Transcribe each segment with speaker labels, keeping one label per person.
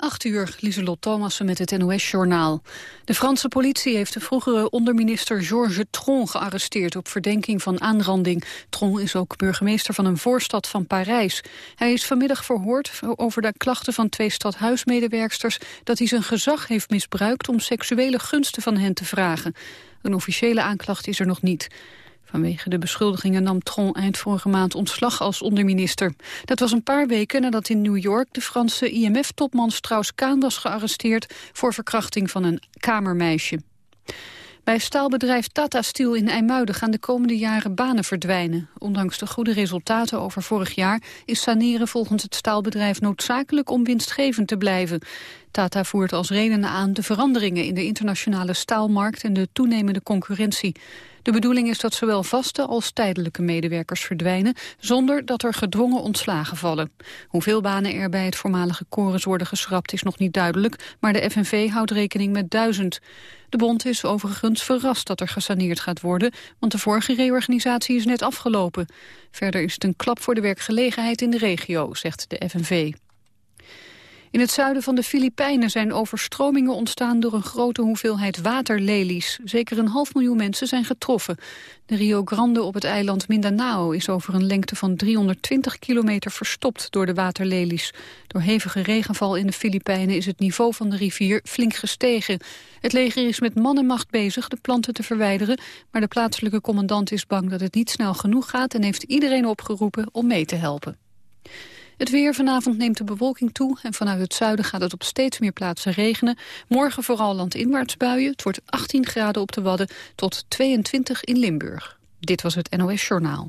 Speaker 1: 8 uur, Lieselot Thomassen met het NOS-journaal. De Franse politie heeft de vroegere onderminister Georges Tron gearresteerd op verdenking van aanranding. Tron is ook burgemeester van een voorstad van Parijs. Hij is vanmiddag verhoord over de klachten van twee stadhuismedewerksters dat hij zijn gezag heeft misbruikt om seksuele gunsten van hen te vragen. Een officiële aanklacht is er nog niet. Vanwege de beschuldigingen nam Tron eind vorige maand ontslag als onderminister. Dat was een paar weken nadat in New York de Franse IMF-topman Strauss-Kaan was gearresteerd voor verkrachting van een kamermeisje. Bij staalbedrijf Tata Steel in IJmuiden gaan de komende jaren banen verdwijnen. Ondanks de goede resultaten over vorig jaar is saneren volgens het staalbedrijf noodzakelijk om winstgevend te blijven. Tata voert als reden aan de veranderingen in de internationale staalmarkt en de toenemende concurrentie. De bedoeling is dat zowel vaste als tijdelijke medewerkers verdwijnen... zonder dat er gedwongen ontslagen vallen. Hoeveel banen er bij het voormalige Chorus worden geschrapt is nog niet duidelijk... maar de FNV houdt rekening met duizend. De bond is overigens verrast dat er gesaneerd gaat worden... want de vorige reorganisatie is net afgelopen. Verder is het een klap voor de werkgelegenheid in de regio, zegt de FNV. In het zuiden van de Filipijnen zijn overstromingen ontstaan door een grote hoeveelheid waterlelies. Zeker een half miljoen mensen zijn getroffen. De Rio Grande op het eiland Mindanao is over een lengte van 320 kilometer verstopt door de waterlelies. Door hevige regenval in de Filipijnen is het niveau van de rivier flink gestegen. Het leger is met man en macht bezig de planten te verwijderen, maar de plaatselijke commandant is bang dat het niet snel genoeg gaat en heeft iedereen opgeroepen om mee te helpen. Het weer vanavond neemt de bewolking toe en vanuit het zuiden gaat het op steeds meer plaatsen regenen. Morgen vooral landinwaarts buien. Het wordt 18 graden op de Wadden tot 22 in Limburg. Dit was het NOS Journaal.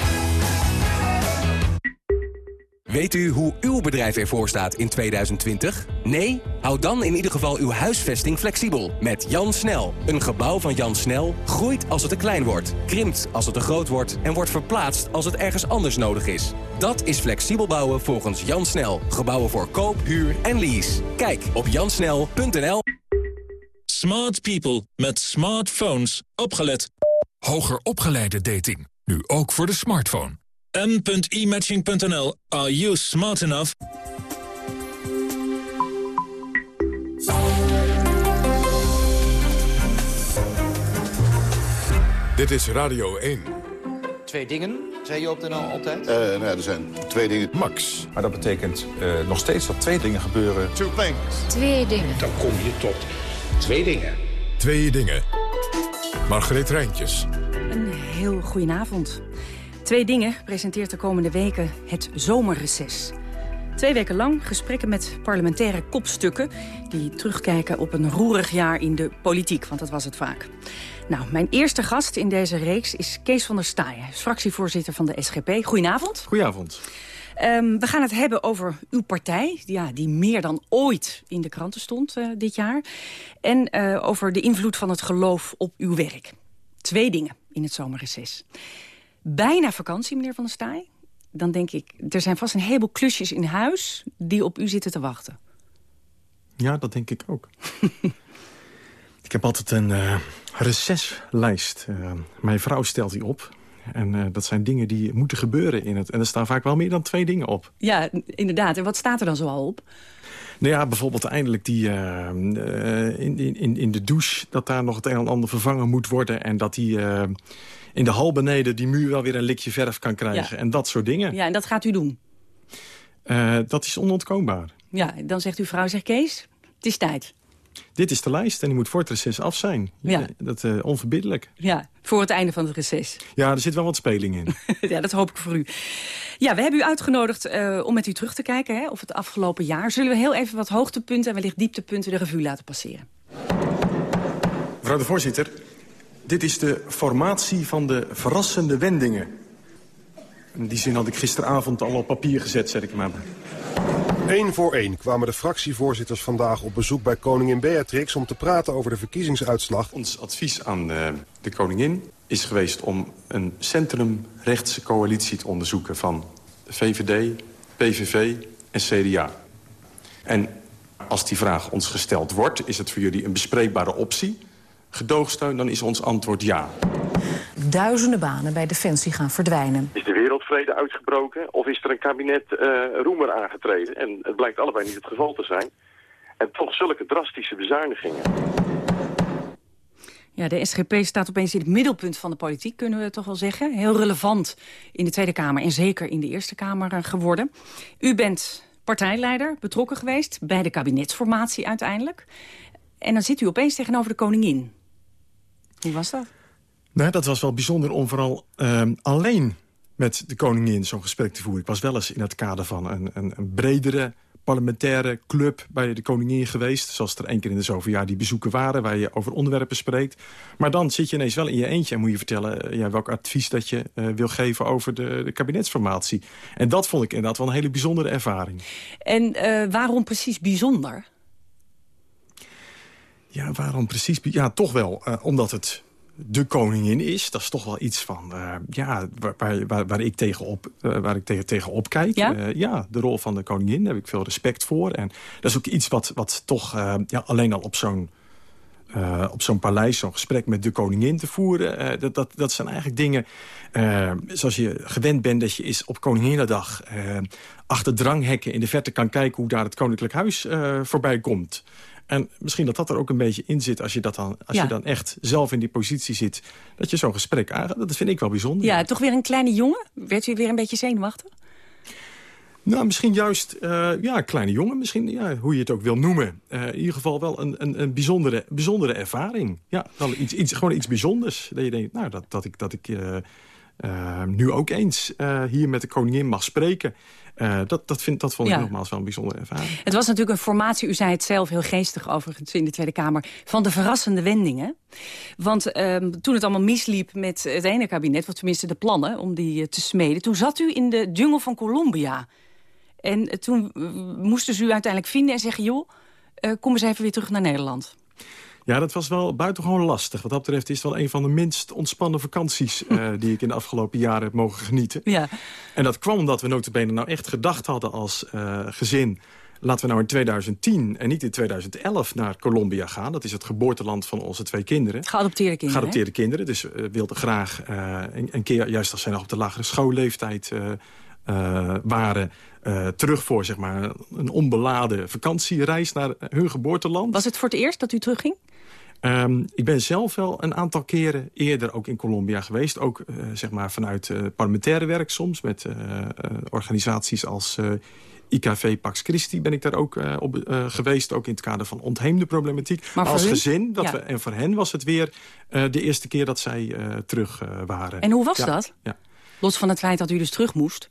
Speaker 2: Weet u hoe uw bedrijf ervoor staat in 2020? Nee? Houd dan in ieder geval uw huisvesting flexibel. Met Jan Snel. Een gebouw van Jan Snel groeit als het te klein wordt. Krimpt als het te groot wordt. En wordt verplaatst als het ergens anders nodig is. Dat is flexibel bouwen volgens Jan Snel. Gebouwen voor koop, huur en lease. Kijk op jansnel.nl
Speaker 3: Smart people met smartphones. Opgelet.
Speaker 4: Hoger opgeleide dating. Nu ook voor de smartphone
Speaker 3: m.imatching.nl. Are you smart enough?
Speaker 4: Dit is Radio 1.
Speaker 5: Twee dingen, zei je op de NL altijd?
Speaker 6: Uh, nou ja, er zijn twee dingen.
Speaker 4: Max.
Speaker 7: Maar dat betekent uh, nog steeds dat twee dingen gebeuren.
Speaker 6: Two things.
Speaker 8: Twee dingen.
Speaker 9: Dan kom je tot twee dingen.
Speaker 4: Twee dingen. Margreet Rijntjes.
Speaker 10: Een heel goedenavond. Twee dingen presenteert de komende weken het zomerreces. Twee weken lang gesprekken met parlementaire kopstukken... die terugkijken op een roerig jaar in de politiek, want dat was het vaak. Nou, mijn eerste gast in deze reeks is Kees van der Staaien... fractievoorzitter van de SGP. Goedenavond.
Speaker 11: Goedenavond.
Speaker 10: Um, we gaan het hebben over uw partij, ja, die meer dan ooit in de kranten stond uh, dit jaar. En uh, over de invloed van het geloof op uw werk. Twee dingen in het zomerreces bijna vakantie, meneer Van der Staaij. Dan denk ik, er zijn vast een heleboel klusjes in huis... die op u zitten te wachten.
Speaker 11: Ja, dat denk ik ook. ik heb altijd een uh, receslijst. Uh, mijn vrouw stelt die op. En uh, dat zijn dingen die moeten gebeuren in het. En er staan vaak wel meer dan twee dingen op.
Speaker 10: Ja, inderdaad. En wat staat er dan zoal op?
Speaker 11: Nou ja, bijvoorbeeld eindelijk die, uh, in, in, in de douche... dat daar nog het een en ander vervangen moet worden... en dat die in de hal beneden die muur wel weer een likje verf kan krijgen. En dat soort dingen.
Speaker 10: Ja, en dat gaat u doen?
Speaker 11: Uh, dat is onontkoombaar.
Speaker 10: Ja, dan zegt uw vrouw, zegt Kees, het is tijd.
Speaker 11: Dit is de lijst en die moet voor het reces af zijn. Ja. Dat uh, onverbiddelijk.
Speaker 10: Ja, voor het einde van het reces.
Speaker 11: Ja, er zit wel wat speling in.
Speaker 10: ja, dat hoop ik voor u. Ja, we hebben u uitgenodigd uh, om met u terug te kijken hè, of het afgelopen jaar. Zullen we heel even wat hoogtepunten en wellicht dieptepunten de revue laten passeren?
Speaker 11: Mevrouw de voorzitter, dit is de formatie van de verrassende wendingen. In die zin had ik gisteravond al op papier gezet, zet ik maar.
Speaker 8: Eén voor één kwamen de fractievoorzitters vandaag op bezoek bij koningin Beatrix... om te praten over de verkiezingsuitslag.
Speaker 11: Ons advies aan de koningin is geweest om een centrumrechtse coalitie te onderzoeken... van VVD, PVV en CDA. En als die vraag ons gesteld wordt, is het voor jullie een bespreekbare optie? Gedoogsteun, dan is ons antwoord ja.
Speaker 12: Duizenden banen bij Defensie gaan verdwijnen.
Speaker 13: Is de wereldvrede uitgebroken of is er een kabinet uh, roemer aangetreden? En het blijkt allebei niet het geval te zijn. En toch zulke drastische bezuinigingen.
Speaker 10: Ja, de SGP staat opeens in het middelpunt van de politiek, kunnen we toch wel zeggen. Heel relevant in de Tweede Kamer en zeker in de Eerste Kamer eh, geworden. U bent partijleider, betrokken geweest bij de kabinetsformatie uiteindelijk. En dan zit u opeens tegenover de koningin. Hoe was dat?
Speaker 11: Nou, dat was wel bijzonder om vooral uh, alleen met de koningin zo'n gesprek te voeren. Ik was wel eens in het kader van een, een, een bredere parlementaire club bij de koningin geweest. Zoals er één keer in de zoveel jaar die bezoeken waren... waar je over onderwerpen spreekt. Maar dan zit je ineens wel in je eentje... en moet je vertellen uh, ja, welk advies dat je uh, wil geven over de, de, kabinetsformatie. En dat vond ik inderdaad wel een hele bijzondere ervaring.
Speaker 10: En uh, waarom precies bijzonder?
Speaker 11: Ja, waarom precies? Ja, toch wel. omdat het de koningin is. Dat is toch wel iets van, uh, ja, waar, waar, waar, ik tegenop, uh, waar ik tegen, tegenop kijk.
Speaker 10: Ja?
Speaker 11: Uh, ja, de rol van de koningin, daar heb ik veel respect voor. En dat is ook iets wat, wat toch ja, alleen al op zo'n op zo'n paleis, zo'n gesprek met de koningin te voeren. dat, dat, dat zijn eigenlijk dingen zoals je gewend bent... dat je is op Koninginnedag achter dranghekken in de verte kan kijken... hoe daar het Koninklijk Huis voorbij komt. En misschien dat dat er ook een beetje in zit als je, dat dan, als
Speaker 10: Ja.
Speaker 11: je dan echt zelf in die positie zit. Dat je zo'n gesprek aangaat. Dat vind ik wel bijzonder.
Speaker 10: Ja, toch weer een kleine jongen? Werd u weer een beetje zenuwachtig?
Speaker 11: Nou, misschien juist eh, ja, kleine jongen. Misschien ja, hoe je het ook wil noemen. Eh, in ieder geval wel een, een, een bijzondere, bijzondere ervaring. Ja, wel iets, iets, gewoon iets bijzonders. Dat je denkt, nou, dat, dat ik, dat ik eh, nu ook eens hier met de koningin mag spreken. Eh, dat, dat, vind, dat vond ik
Speaker 10: Ja.
Speaker 11: nogmaals wel een bijzondere ervaring.
Speaker 10: Het was natuurlijk een formatie, u zei het zelf heel geestig overigens in de Tweede Kamer, van de verrassende wendingen. Want ehm, toen het allemaal misliep met het ene kabinet, of tenminste de plannen om die eh, te smeden, toen zat u in de jungle van Colombia. En eh, toen moesten ze u uiteindelijk vinden en zeggen, joh, kom eens even weer terug naar Nederland.
Speaker 11: Ja, dat was wel buitengewoon lastig. Wat dat betreft is het wel een van de minst ontspannen vakanties... eh, die ik in de afgelopen jaren heb mogen genieten.
Speaker 10: Ja.
Speaker 11: En dat kwam omdat we notabene nou echt gedacht hadden als eh, gezin... laten we nou in 2010 en niet in 2011 naar Colombia gaan. Dat is het geboorteland van onze twee kinderen.
Speaker 10: Geadopteerde kinderen,
Speaker 11: Geadopteerde kinderen. Dus we wilden graag eh, een, een keer, juist als zij nog op de lagere schoolleeftijd eh, waren... eh, terug voor zeg maar, een onbeladen vakantiereis naar hun geboorteland.
Speaker 10: Was het voor het eerst dat u terugging?
Speaker 11: Ehm, ik ben zelf wel een aantal keren eerder ook in Colombia geweest. Ook eh, zeg maar vanuit eh, parlementaire werk soms. Met organisaties als IKV Pax Christi ben ik daar ook op geweest. Ook in het kader van ontheemde problematiek.
Speaker 10: Maar voor
Speaker 11: als gezin. Dat
Speaker 10: Ja.
Speaker 11: we, en voor hen was het weer de eerste keer dat zij terug waren.
Speaker 10: En hoe was
Speaker 11: Ja,
Speaker 10: dat?
Speaker 11: Ja.
Speaker 10: Los van het feit dat u dus terug moest.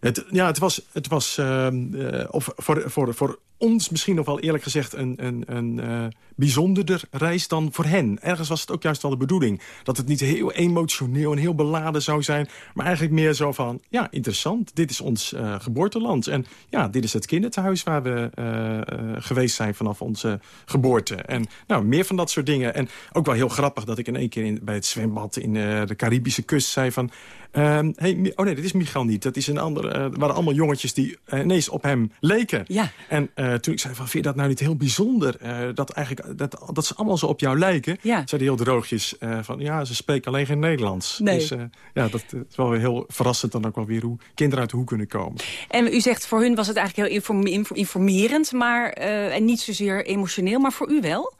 Speaker 11: Het, ja, het was, het was ehm, eh, of voor, voor, voor ons misschien nog wel eerlijk gezegd... een, een, een eh, bijzonderder reis dan voor hen. Ergens was het ook juist wel de bedoeling... dat het niet heel emotioneel en heel beladen zou zijn... maar eigenlijk meer zo van, ja, interessant. Dit is ons eh, geboorteland. En ja, dit is het kinderthuis waar we eh, geweest zijn vanaf onze geboorte. En nou, meer van dat soort dingen. En ook wel heel grappig dat ik in één keer in, bij het zwembad... in de Caribische kust zei van... ehm, hey, oh nee, dit is Michael niet. Dat is een andere. waren allemaal jongetjes die ineens op hem leken.
Speaker 10: Ja.
Speaker 11: En eh, toen ik zei van, vind je dat nou niet heel bijzonder? eh, dat, eigenlijk, dat, dat ze allemaal zo op jou lijken.
Speaker 10: Ja.
Speaker 11: Zei heel droogjes eh, van, ja, ze spreken alleen geen Nederlands.
Speaker 10: Nee.
Speaker 11: Dus ja, dat is wel weer heel verrassend dan ook wel weer hoe kinderen uit de hoek kunnen komen.
Speaker 10: En u zegt, voor hun was het eigenlijk heel informe- info- informerend, maar, en niet zozeer emotioneel, maar voor u wel?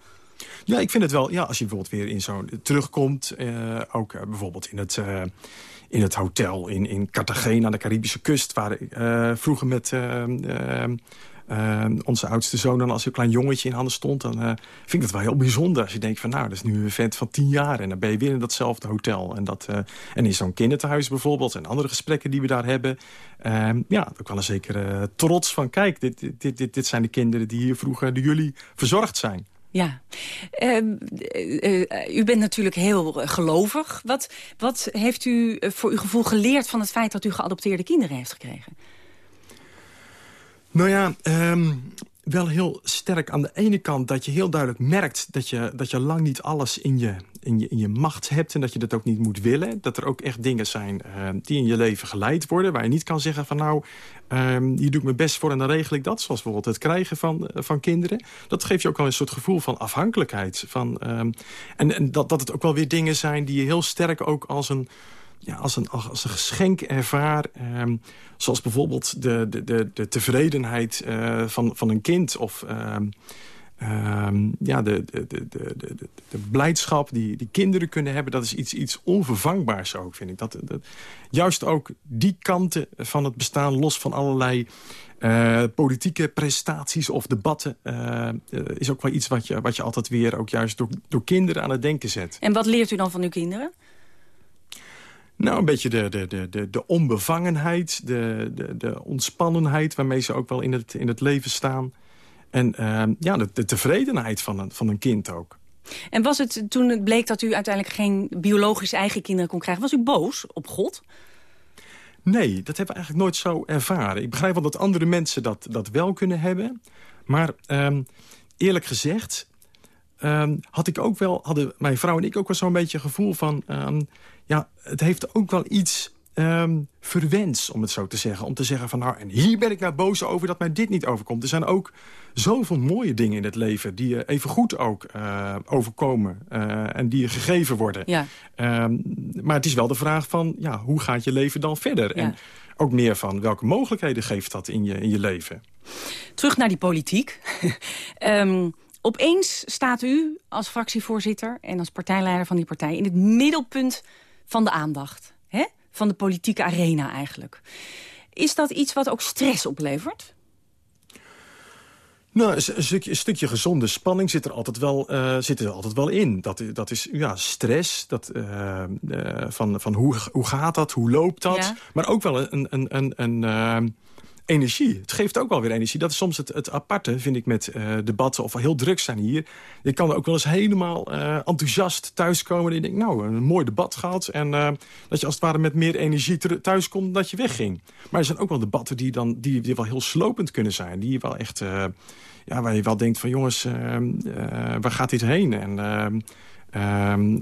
Speaker 11: Ja, ik vind het wel. Ja, als je bijvoorbeeld weer in zo'n terugkomt, ook bijvoorbeeld in het, in het hotel in, in Cartagena aan de Caribische kust, waar ik vroeger met eh, onze oudste zoon dan als een klein jongetje in handen stond, dan eh, vind ik dat wel heel bijzonder. Als je denkt van, nou, dat is nu een vent van tien jaar en dan ben je weer in datzelfde hotel. En, dat, eh, en in zo'n kinderthuis bijvoorbeeld en andere gesprekken die we daar hebben. ja, ook wel een zekere trots van, kijk, dit, dit, dit, dit zijn de kinderen die hier vroeger door jullie verzorgd zijn.
Speaker 10: Ja. Ehm, eh, eh, u bent natuurlijk heel gelovig. Wat, wat heeft u voor uw gevoel geleerd van het feit dat u geadopteerde kinderen heeft gekregen?
Speaker 11: Nou ja, ehm, wel heel sterk aan de ene kant dat je heel duidelijk merkt... dat je, dat je lang niet alles in je, in, je, in je macht hebt en dat je dat ook niet moet willen. Dat er ook echt dingen zijn uh, die in je leven geleid worden... waar je niet kan zeggen van nou, um, hier doe ik mijn best voor en dan regel ik dat. Zoals bijvoorbeeld het krijgen van, uh, van kinderen. Dat geeft je ook al een soort gevoel van afhankelijkheid. Van, en en dat, dat het ook wel weer dingen zijn die je heel sterk ook als een ja, als, een, als een geschenk ervaar. Um, zoals bijvoorbeeld de, de, de, de tevredenheid uh, van, van een kind. Of um, um, ja, de, de, de, de, de, de blijdschap die, die kinderen kunnen hebben. Dat is iets, iets onvervangbaars ook, vind ik. Dat, dat, juist ook die kanten van het bestaan, los van allerlei... Uh, politieke prestaties of debatten uh, is ook wel iets wat je, wat je altijd weer ook juist door, door kinderen aan het denken zet.
Speaker 10: En wat leert u dan van uw kinderen?
Speaker 11: Nou, een beetje de, de, de, de, de onbevangenheid, de, de, de ontspannenheid... waarmee ze ook wel in het, in het leven staan. En uh, ja, de, de tevredenheid van een, van een kind ook.
Speaker 10: En was het toen het bleek dat u uiteindelijk geen biologisch eigen kinderen kon krijgen... was u boos op God?
Speaker 11: Nee, dat hebben we eigenlijk nooit zo ervaren. Ik begrijp wel dat andere mensen dat, dat wel kunnen hebben. Maar um, eerlijk gezegd um, had ik ook wel, hadden mijn vrouw en ik ook wel zo'n beetje een gevoel van... Um, ja, het heeft ook wel iets um, verwens, om het zo te zeggen. Om te zeggen van, nou, en hier ben ik nou boos over dat mij dit niet overkomt. Er zijn ook zoveel mooie dingen in het leven... die je even goed ook uh, overkomen uh, en die je gegeven worden.
Speaker 10: Ja.
Speaker 11: Um, maar het is wel de vraag van, ja, hoe gaat je leven dan verder?
Speaker 10: Ja.
Speaker 11: En ook meer van, welke mogelijkheden geeft dat in je, in je leven?
Speaker 10: Terug naar die politiek. um, opeens staat u als fractievoorzitter en als partijleider van die partij... in het middelpunt van de aandacht. Hè? Van de politieke arena eigenlijk. Is dat iets wat ook stress oplevert?
Speaker 11: Nou, een stukje, een stukje gezonde spanning zit er altijd wel, uh, zit er altijd wel in. Dat, dat is ja, stress, dat, uh, uh, van, van hoe, hoe gaat dat, hoe loopt dat.
Speaker 10: Ja.
Speaker 11: Maar ook wel een, een, een, een energie. Het geeft ook wel weer energie. Dat is soms het, het aparte, vind ik, met uh, debatten of heel druk zijn hier. Je kan ook wel eens helemaal uh, enthousiast thuiskomen. En je denkt, nou, een mooi debat gehad. En uh, dat je als het ware met meer energie thuiskomt dan dat je wegging. Maar er zijn ook wel debatten die, dan, die, wel heel slopend kunnen zijn. Die wel echt, ja, waar je wel denkt van, jongens, waar gaat dit heen? En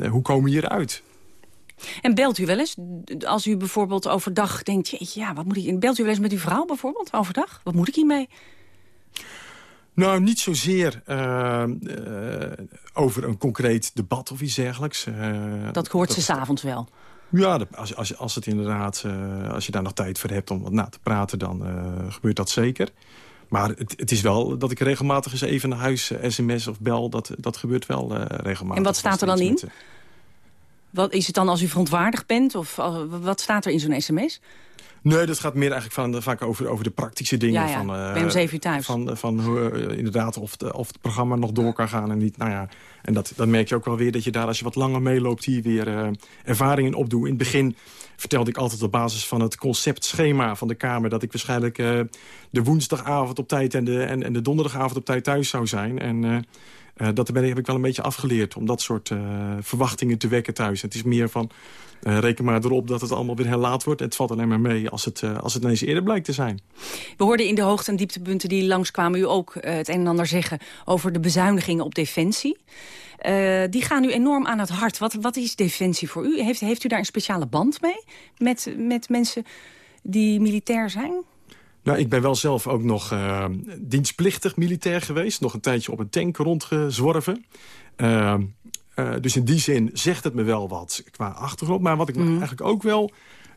Speaker 11: hoe komen we hieruit?
Speaker 10: En belt u wel eens, als u bijvoorbeeld overdag denkt... Jeetje, ja, wat moet ik... Belt u wel eens met uw vrouw bijvoorbeeld overdag? Wat moet ik hiermee?
Speaker 11: Nou, niet zozeer uh, uh, over een concreet debat of iets dergelijks. Uh,
Speaker 10: dat hoort dat, ze s'avonds wel?
Speaker 11: Ja, als, als, als het inderdaad, als je daar nog tijd voor hebt om wat na te praten... dan gebeurt dat zeker. Maar het, het, is wel dat ik regelmatig eens even naar huis sms of bel. Dat, dat gebeurt wel regelmatig.
Speaker 10: En wat staat er dan in? Wat, is het dan als u verontwaardigd bent? Of wat staat er in zo'n sms?
Speaker 11: Nee, dat gaat meer eigenlijk van, vaak over, over de praktische dingen.
Speaker 10: Ja, ja.
Speaker 11: Van,
Speaker 10: uh, ben om zeven uur thuis.
Speaker 11: Van, van uh, inderdaad of, de, of het programma nog door kan gaan en niet. Nou ja, en dat, dan merk je ook wel weer dat je daar, als je wat langer meeloopt... hier weer uh, ervaringen opdoet. In het begin vertelde ik altijd op basis van het conceptschema van de Kamer... dat ik waarschijnlijk de woensdagavond op tijd en de, en, en de donderdagavond op tijd thuis zou zijn. En... Uh, dat ben heb ik wel een beetje afgeleerd om dat soort uh, verwachtingen te wekken thuis. Het is meer van, uh, reken maar erop dat het allemaal weer heel laat wordt. Het valt alleen maar mee als het, als het ineens eerder blijkt te zijn.
Speaker 10: We hoorden in de hoogte- en dieptepunten die langskwamen u ook het een en ander zeggen over de bezuinigingen op defensie. die gaan u enorm aan het hart. Wat, wat is defensie voor u? Heeft, heeft u daar een speciale band mee met, met mensen die militair zijn?
Speaker 11: Nou, ik ben wel zelf ook nog uh, dienstplichtig militair geweest. Nog een tijdje op een tank rondgezworven. Uh, uh, dus in die zin zegt het me wel wat qua achtergrond. Maar wat ik mm. eigenlijk ook wel...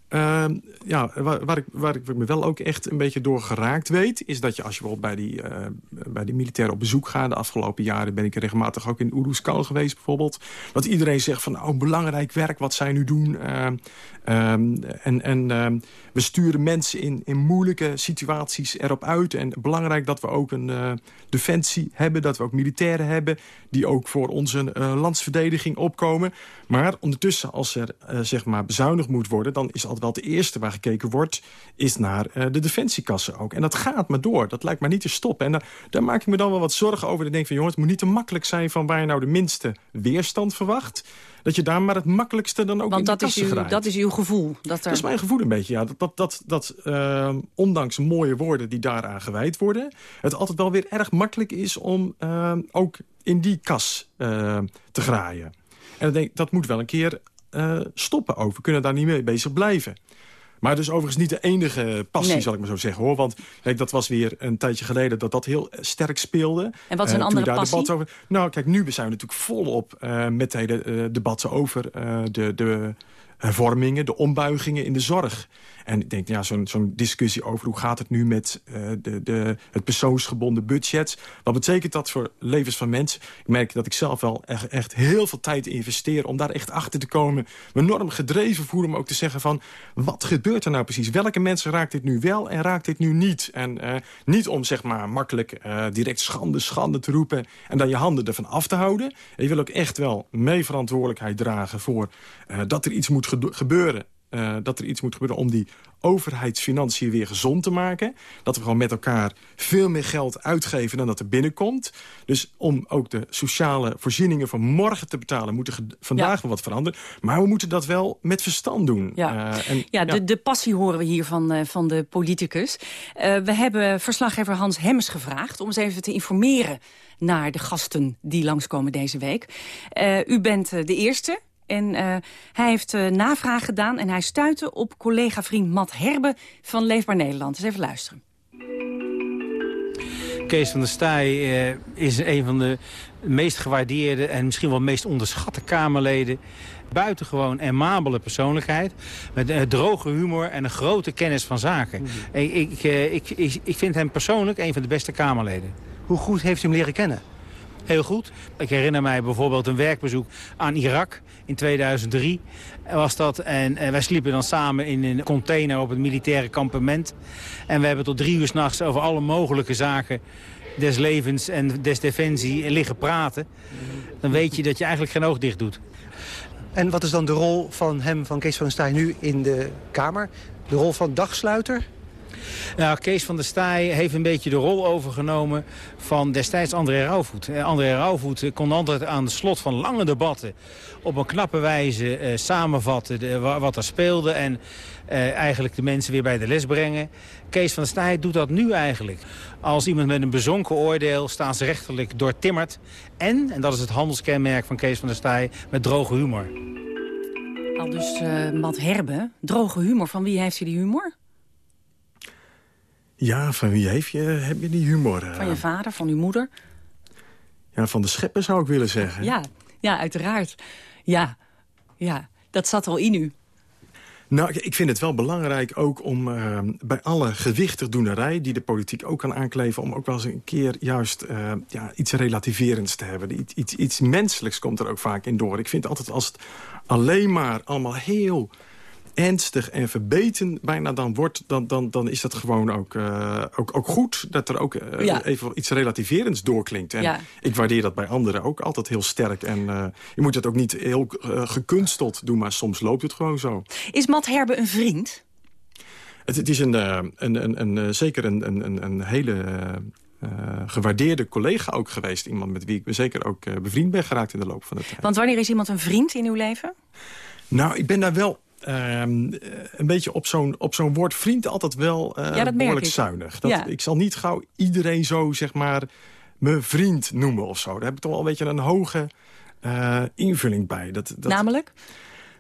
Speaker 11: Uh, ja, waar, waar, ik, waar ik me wel ook echt een beetje door geraakt weet... is dat je als je bijvoorbeeld bij die, uh, bij die militairen op bezoek gaat... de afgelopen jaren ben ik regelmatig ook in Oeroeskal geweest bijvoorbeeld... dat iedereen zegt van nou, belangrijk werk wat zij nu doen... Um, en en um, we sturen mensen in, in moeilijke situaties erop uit. En belangrijk dat we ook een uh, defensie hebben. Dat we ook militairen hebben. Die ook voor onze uh, landsverdediging opkomen. Maar ondertussen als er uh, zeg maar bezuinigd moet worden. Dan is altijd wel het eerste waar gekeken wordt. Is naar de defensiekassen ook. En dat gaat maar door. Dat lijkt maar niet te stoppen. En daar, daar maak ik me dan wel wat zorgen over. Ik denk van jongens het moet niet te makkelijk zijn van waar je nou de minste weerstand verwacht. Dat je daar maar het makkelijkste dan ook
Speaker 10: Want
Speaker 11: in
Speaker 10: dat
Speaker 11: de
Speaker 10: is, dat is uw gevoel. Dat, er...
Speaker 11: Dat is mijn gevoel een beetje, ja. Dat, dat, dat, dat uh, ondanks mooie woorden die daaraan gewijd worden... het altijd wel weer erg makkelijk is om uh, ook in die kas uh, te graaien. En ik denk, dat moet wel een keer stoppen over. We kunnen daar niet mee bezig blijven. Maar dus overigens niet de enige passie, nee. zal ik maar zo zeggen. hoor. Want kijk, dat was weer een tijdje geleden dat dat heel sterk speelde.
Speaker 10: En wat is een uh, andere passie?
Speaker 11: Over... Nou, kijk, nu zijn we natuurlijk volop uh, met de hele uh, debatten over de, de hervormingen, de ombuigingen in de zorg. En ik denk, ja, zo'n discussie over hoe gaat het nu met uh, de, de, het persoonsgebonden budget. Wat betekent dat voor levens van mensen? Ik merk dat ik zelf wel echt, heel veel tijd investeer om daar echt achter te komen. Me enorm gedreven voelen om ook te zeggen van, wat gebeurt er nou precies? Welke mensen raakt dit nu wel en raakt dit nu niet? En uh, niet om zeg maar makkelijk uh, direct schande, schande te roepen en dan je handen ervan af te houden. En je wil ook echt wel mee verantwoordelijkheid dragen voor dat er iets moet gebeuren uh, dat er iets moet gebeuren om die overheidsfinanciën weer gezond te maken. Dat we gewoon met elkaar veel meer geld uitgeven dan dat er binnenkomt. Dus om ook de sociale voorzieningen van morgen te betalen... moeten vandaag ja. wel wat veranderen. Maar we moeten dat wel met verstand doen.
Speaker 10: Ja, uh, en, ja, de, de passie horen we hier van, uh, van de politicus. We hebben verslaggever Hans Hemmers gevraagd... om eens even te informeren naar de gasten die langskomen deze week. u bent de eerste en uh, hij heeft uh, navraag gedaan en hij stuitte op collega-vriend Matt Herbe van Leefbaar Nederland. Dus even luisteren.
Speaker 14: Kees van der Staaij uh, is een van de meest gewaardeerde en misschien wel meest onderschatte Kamerleden. Buitengewoon amabele persoonlijkheid. Met een droge humor en een grote kennis van zaken. Mm -hmm. ik, ik, ik, ik vind hem persoonlijk een van de beste Kamerleden.
Speaker 15: Hoe goed heeft u hem leren kennen?
Speaker 14: Heel goed. Ik herinner mij bijvoorbeeld een werkbezoek aan Irak in 2003 was dat. En, wij sliepen dan samen in een container op het militaire kampement. En we hebben tot drie uur s'nachts over alle mogelijke zaken des levens en des defensie liggen praten. Dan weet je dat je eigenlijk geen oog dicht doet.
Speaker 15: En wat is dan de rol van hem, van Kees van Staaij, nu in de Kamer? De rol van dagsluiter?
Speaker 14: Kees van der Staaij heeft een beetje de rol overgenomen van destijds André Rauwvoet. André Rauwvoet kon altijd aan het slot van lange debatten op een knappe wijze uh, samenvatten de, wat er speelde en eigenlijk de mensen weer bij de les brengen. Kees van der Staaij doet dat nu eigenlijk. Als iemand met een bezonken oordeel staatsrechtelijk doortimmert. En, en dat is het handelskenmerk van Kees van der Staaij, met droge humor.
Speaker 10: Al dus uh, Matt Herbe, droge humor. Van wie heeft hij die humor?
Speaker 11: Ja, van wie heeft je, heb je die humor?
Speaker 10: Van je vader, van uw moeder?
Speaker 11: Ja, van de schepper zou ik willen zeggen.
Speaker 10: Ja, ja uiteraard. Ja, ja, dat zat al in u.
Speaker 11: Nou, ik vind het wel belangrijk ook om uh, bij alle gewichtigdoenerij... die de politiek ook kan aankleven... om ook wel eens een keer juist uh, ja, iets relativerends te hebben. Iets, iets, iets menselijks komt er ook vaak in door. Ik vind altijd als het alleen maar allemaal heel ernstig en verbeten bijna dan wordt... dan, dan, dan is dat gewoon ook, uh, ook, ook goed dat er ook uh, ja. even iets relativerends doorklinkt. En ja. ik waardeer dat bij anderen ook altijd heel sterk. En uh, je moet het ook niet heel gekunsteld doen, maar soms loopt het gewoon zo.
Speaker 10: Is Matt Herbe een vriend?
Speaker 11: Het, het is een, een, een, een, zeker een, een, een hele... Uh, gewaardeerde collega ook geweest. Iemand met wie ik zeker ook uh, bevriend ben geraakt in de loop van de tijd.
Speaker 10: Want wanneer is iemand een vriend in uw leven?
Speaker 11: Nou, ik ben daar wel Um, een beetje op zo'n zo'n woord vriend altijd wel uh, ja, behoorlijk zuinig. Dat, ja. Ik zal niet gauw iedereen zo, zeg maar, mijn vriend noemen of zo. Daar heb ik toch wel een beetje een hoge uh, invulling bij. Dat, dat,
Speaker 10: Namelijk?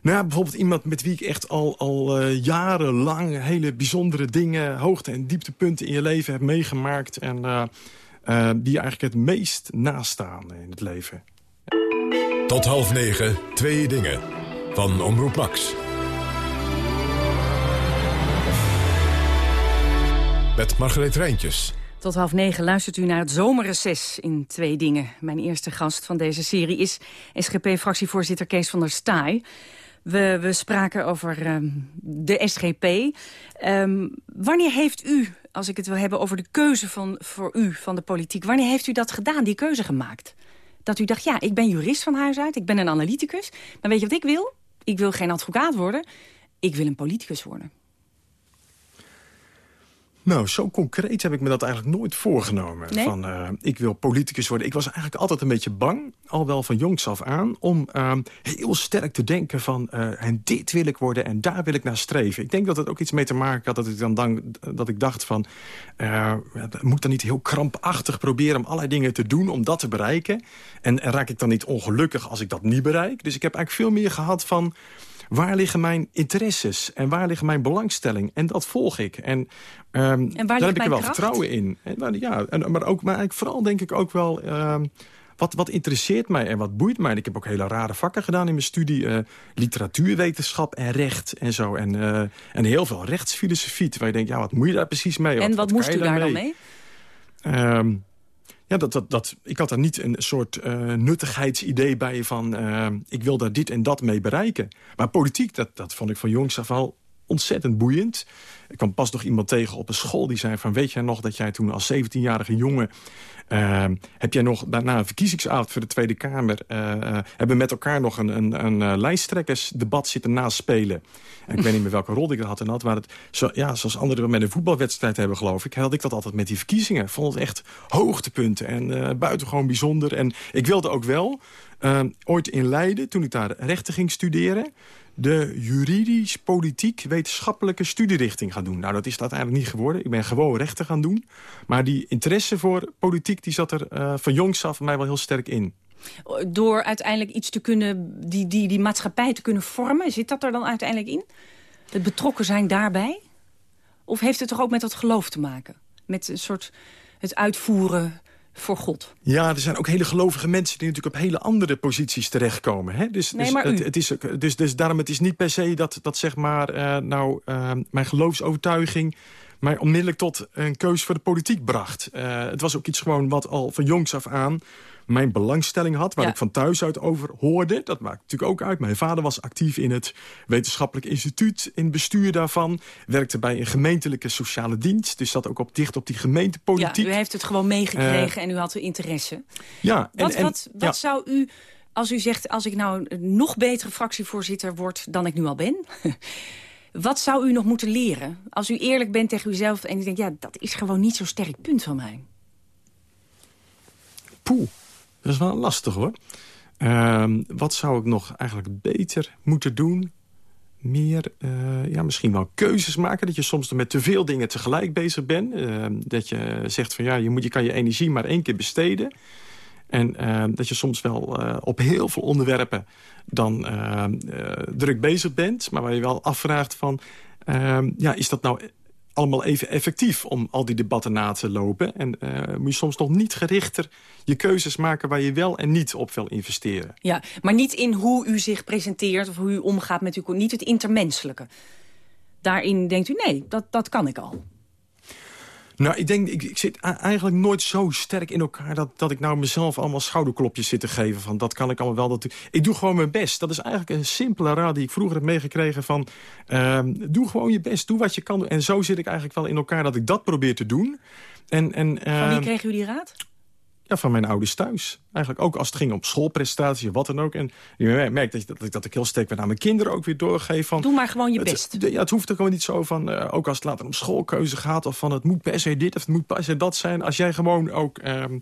Speaker 11: Nou, bijvoorbeeld iemand met wie ik echt al, al uh, jarenlang... hele bijzondere dingen, hoogte- en dieptepunten in je leven heb meegemaakt... en die eigenlijk het meest nastaan in het leven.
Speaker 4: Tot half negen, twee dingen. Van Omroep Max. Met Margreet Rijntjes.
Speaker 10: Tot half negen luistert u naar het zomerreces in Twee Dingen. Mijn eerste gast van deze serie is SGP-fractievoorzitter Kees van der Staaij. We, we spraken over um, de SGP. Um, wanneer heeft u, als ik het wil hebben over de keuze van, voor u van de politiek... wanneer heeft u dat gedaan, die keuze gemaakt? Dat u dacht, ja, ik ben jurist van huis uit, ik ben een analyticus... maar weet je wat ik wil? Ik wil geen advocaat worden, ik wil een politicus worden.
Speaker 11: Nou, zo concreet heb ik me dat eigenlijk nooit voorgenomen.
Speaker 10: Nee?
Speaker 11: Van, uh, ik wil politicus worden. Ik was eigenlijk altijd een beetje bang, al wel van jongs af aan... om uh, heel sterk te denken van, uh, en dit wil ik worden en daar wil ik naar streven. Ik denk dat het ook iets mee te maken had dat ik dan, dan dat ik dacht van... moet dan niet heel krampachtig proberen om allerlei dingen te doen om dat te bereiken? En, en raak ik dan niet ongelukkig als ik dat niet bereik? Dus ik heb eigenlijk veel meer gehad van waar liggen mijn interesses en waar liggen mijn belangstelling? En dat volg ik. En, um,
Speaker 10: en
Speaker 11: daar heb ik er wel
Speaker 10: kracht?
Speaker 11: vertrouwen in. En, nou, ja, en, maar, ook, maar eigenlijk vooral denk ik ook wel... Um, wat, wat interesseert mij en wat boeit mij? En ik heb ook hele rare vakken gedaan in mijn studie. Uh, literatuurwetenschap en recht en zo. En, uh, en heel veel rechtsfilosofie. Waar je denkt, ja, wat moet je daar precies mee?
Speaker 10: En wat, wat moest u daar dan mee?
Speaker 11: Um, ja, dat, dat, dat, ik had daar niet een soort uh, nuttigheidsidee bij van... Uh, ik wil daar dit en dat mee bereiken. Maar politiek, dat, dat vond ik van jongs af al ontzettend boeiend. Ik kwam pas nog iemand tegen op een school die zei van... weet jij nog dat jij toen als 17-jarige jongen... Uh, heb jij nog daarna een verkiezingsavond voor de Tweede Kamer... Uh, hebben met elkaar nog een, een, een uh, lijsttrekkersdebat zitten naspelen. En ik weet niet meer welke rol ik dat had. En dat waar het, zo, ja, zoals anderen met een voetbalwedstrijd hebben, geloof ik... had ik dat altijd met die verkiezingen. Ik vond het echt hoogtepunten en uh, buitengewoon bijzonder. En ik wilde ook wel, uh, ooit in Leiden, toen ik daar rechten ging studeren de juridisch-politiek-wetenschappelijke studierichting gaan doen. Nou, dat is dat eigenlijk niet geworden. Ik ben gewoon rechten gaan doen. Maar die interesse voor politiek die zat er uh, van jongs af mij wel heel sterk in.
Speaker 10: Door uiteindelijk iets te kunnen, die, die, die maatschappij te kunnen vormen, zit dat er dan uiteindelijk in? Het betrokken zijn daarbij? Of heeft het toch ook met dat geloof te maken? Met een soort het uitvoeren voor God.
Speaker 11: Ja, er zijn ook hele gelovige mensen die natuurlijk op hele andere posities terechtkomen. Hè? Dus,
Speaker 10: nee,
Speaker 11: dus,
Speaker 10: maar
Speaker 11: het, het, is, dus, dus daarom het is niet per se dat, dat zeg maar, uh, nou, uh, mijn geloofsovertuiging mij onmiddellijk tot een keus voor de politiek bracht. Uh, het was ook iets gewoon wat al van jongs af aan mijn belangstelling had, waar ja. ik van thuis uit over hoorde. Dat maakt natuurlijk ook uit. Mijn vader was actief in het wetenschappelijk instituut, in bestuur daarvan. Werkte bij een gemeentelijke sociale dienst. Dus zat ook op dicht op die gemeentepolitiek.
Speaker 10: Ja, u heeft het gewoon meegekregen uh, en u had er interesse.
Speaker 11: Ja.
Speaker 10: Wat,
Speaker 11: en, en,
Speaker 10: wat, wat
Speaker 11: ja.
Speaker 10: zou u, als u zegt, als ik nou een nog betere fractievoorzitter word dan ik nu al ben... Wat zou u nog moeten leren? Als u eerlijk bent tegen uzelf en u denkt... ja, dat is gewoon niet zo'n sterk punt van mij.
Speaker 11: Poeh, dat is wel lastig hoor. Uh, wat zou ik nog eigenlijk beter moeten doen? Meer, uh, ja, misschien wel keuzes maken. Dat je soms met te veel dingen tegelijk bezig bent. Uh, dat je zegt van ja, je, moet, je kan je energie maar één keer besteden. En uh, dat je soms wel uh, op heel veel onderwerpen dan uh, druk bezig bent. Maar waar je wel afvraagt van... ja, is dat nou allemaal even effectief om al die debatten na te lopen? En moet je soms nog niet gerichter je keuzes maken... waar je wel en niet op wil investeren.
Speaker 10: Ja, maar niet in hoe u zich presenteert of hoe u omgaat met uw... niet het intermenselijke. Daarin denkt u, nee, dat, dat kan ik al.
Speaker 11: Nou, ik denk, ik, ik zit eigenlijk nooit zo sterk in elkaar... Dat, dat ik nou mezelf allemaal schouderklopjes zit te geven. Van dat kan ik allemaal wel. Dat, ik doe gewoon mijn best. Dat is eigenlijk een simpele raad die ik vroeger heb meegekregen van... Uh, doe gewoon je best, doe wat je kan doen. En zo zit ik eigenlijk wel in elkaar dat ik dat probeer te doen. En, en, uh,
Speaker 10: van wie kreeg u die raad?
Speaker 11: Ja, van mijn ouders thuis. Eigenlijk ook als het ging om schoolprestaties, wat dan ook. En je merkt dat, dat, dat ik heel sterk met aan mijn kinderen ook weer doorgeef. Van,
Speaker 10: Doe maar gewoon je best.
Speaker 11: Het, ja, het hoeft er gewoon niet zo van, uh, ook als het later om schoolkeuze gaat... of van het moet per se dit of het moet per se dat zijn. Als jij gewoon ook... Um,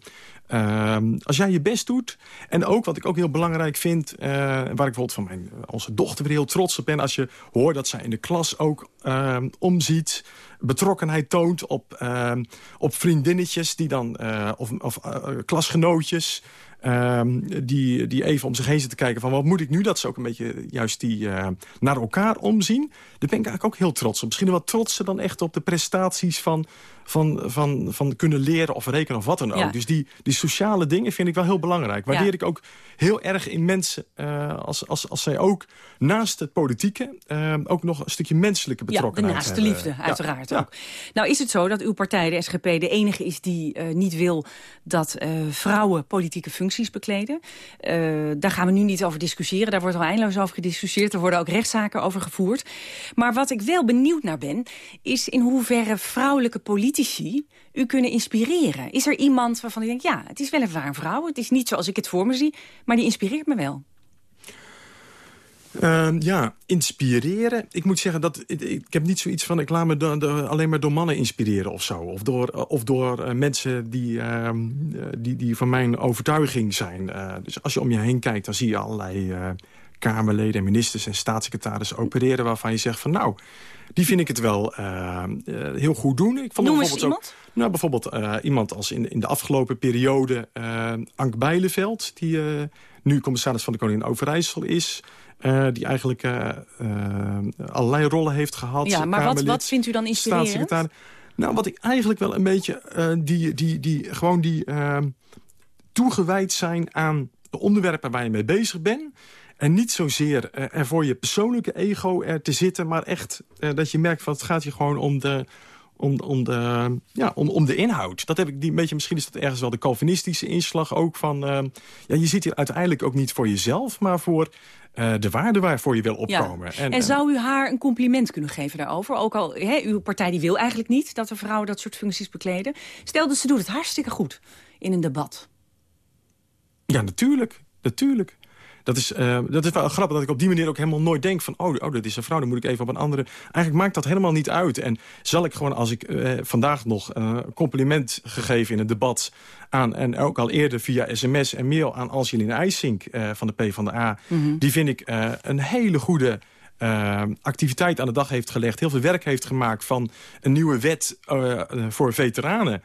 Speaker 11: um, als jij je best doet. En ook wat ik ook heel belangrijk vind... Uh, waar ik bijvoorbeeld van mijn, onze dochter weer heel trots op ben... als je hoort dat zij in de klas ook um, omziet betrokkenheid toont op, uh, op vriendinnetjes die dan, uh, of, of uh, klasgenootjes. Um, die, die even om zich heen zitten kijken van wat moet ik nu? Dat ze ook een beetje juist die naar elkaar omzien. Daar ben ik eigenlijk ook heel trots op. Misschien wel trotser dan echt op de prestaties van, van, van, van kunnen leren of rekenen of wat dan ook.
Speaker 10: Ja.
Speaker 11: Dus die, die sociale dingen vind ik wel heel belangrijk. Waardeer ja. ik ook heel erg in mensen uh, als, als, als zij ook naast het politieke uh, ook nog een stukje menselijke betrokkenheid
Speaker 10: Ja, de naaste liefde, uiteraard
Speaker 11: ja.
Speaker 10: ook. Nou is het zo dat uw partij, de SGP, de enige is die uh, niet wil dat vrouwen politieke functies bekleden. daar gaan we nu niet over discussiëren. Daar wordt al eindeloos over gediscussieerd. Er worden ook rechtszaken over gevoerd. Maar wat ik wel benieuwd naar ben, is in hoeverre vrouwelijke politici u kunnen inspireren. Is er iemand waarvan u denkt, ja, het is weliswaar een vrouw. Het is niet zoals ik het voor me zie, maar die inspireert me wel.
Speaker 11: Ehm, ja, inspireren. Ik moet zeggen dat ik, heb niet zoiets van... ik laat me alleen maar door mannen inspireren of zo. Of door, of door eh, mensen die, ehm, eh, die, die van mijn overtuiging zijn. Eh, dus als je om je heen kijkt, dan zie je allerlei eh, Kamerleden... en ministers en staatssecretarissen opereren... waarvan je zegt van nou, die vind ik het wel eh, eh, heel goed doen. Ik vond
Speaker 10: Noem
Speaker 11: er
Speaker 10: eens
Speaker 11: bijvoorbeeld ook- nou, bijvoorbeeld eh, iemand als in, in de afgelopen periode Ank Bijleveld... die nu commissaris van de Koningin Overijssel is... die eigenlijk allerlei rollen heeft gehad.
Speaker 10: Ja, maar wat,
Speaker 11: Kamerlid,
Speaker 10: wat vindt u dan inspirerend?
Speaker 11: staatssecretaris. Nou, wat ik eigenlijk wel een beetje... die, die, die, gewoon die toegewijd zijn aan de onderwerpen waar je mee bezig bent... En niet zozeer eh, er voor je persoonlijke ego er te zitten... maar echt eh, dat je merkt van het gaat je gewoon om de, om, om, de, ja, om, om de inhoud. Dat heb ik die een beetje, misschien is dat ergens wel de Calvinistische inslag ook van... eh, ja, je zit hier uiteindelijk ook niet voor jezelf, maar voor de waarde waarvoor je wil opkomen.
Speaker 10: Ja. En, zou u haar een compliment kunnen geven daarover? Ook al, hè, uw partij die wil eigenlijk niet dat de vrouwen dat soort functies bekleden. Stel dat ze doet het hartstikke goed in een debat.
Speaker 11: Ja, natuurlijk. Natuurlijk. Dat is, eh, dat is wel grappig dat ik op die manier ook helemaal nooit denk van... oh, oh dat is een vrouw, dan moet ik even op een andere... Eigenlijk maakt dat helemaal niet uit. En zal ik gewoon als ik eh, vandaag nog een compliment gegeven in een debat... aan en ook al eerder via sms en mail aan Angeline IJsink eh, van de PvdA...
Speaker 16: Mhm.
Speaker 11: die vind ik eh, een hele goede... eh, activiteit aan de dag heeft gelegd. Heel veel werk heeft gemaakt van een nieuwe wet eh, eh, voor veteranen.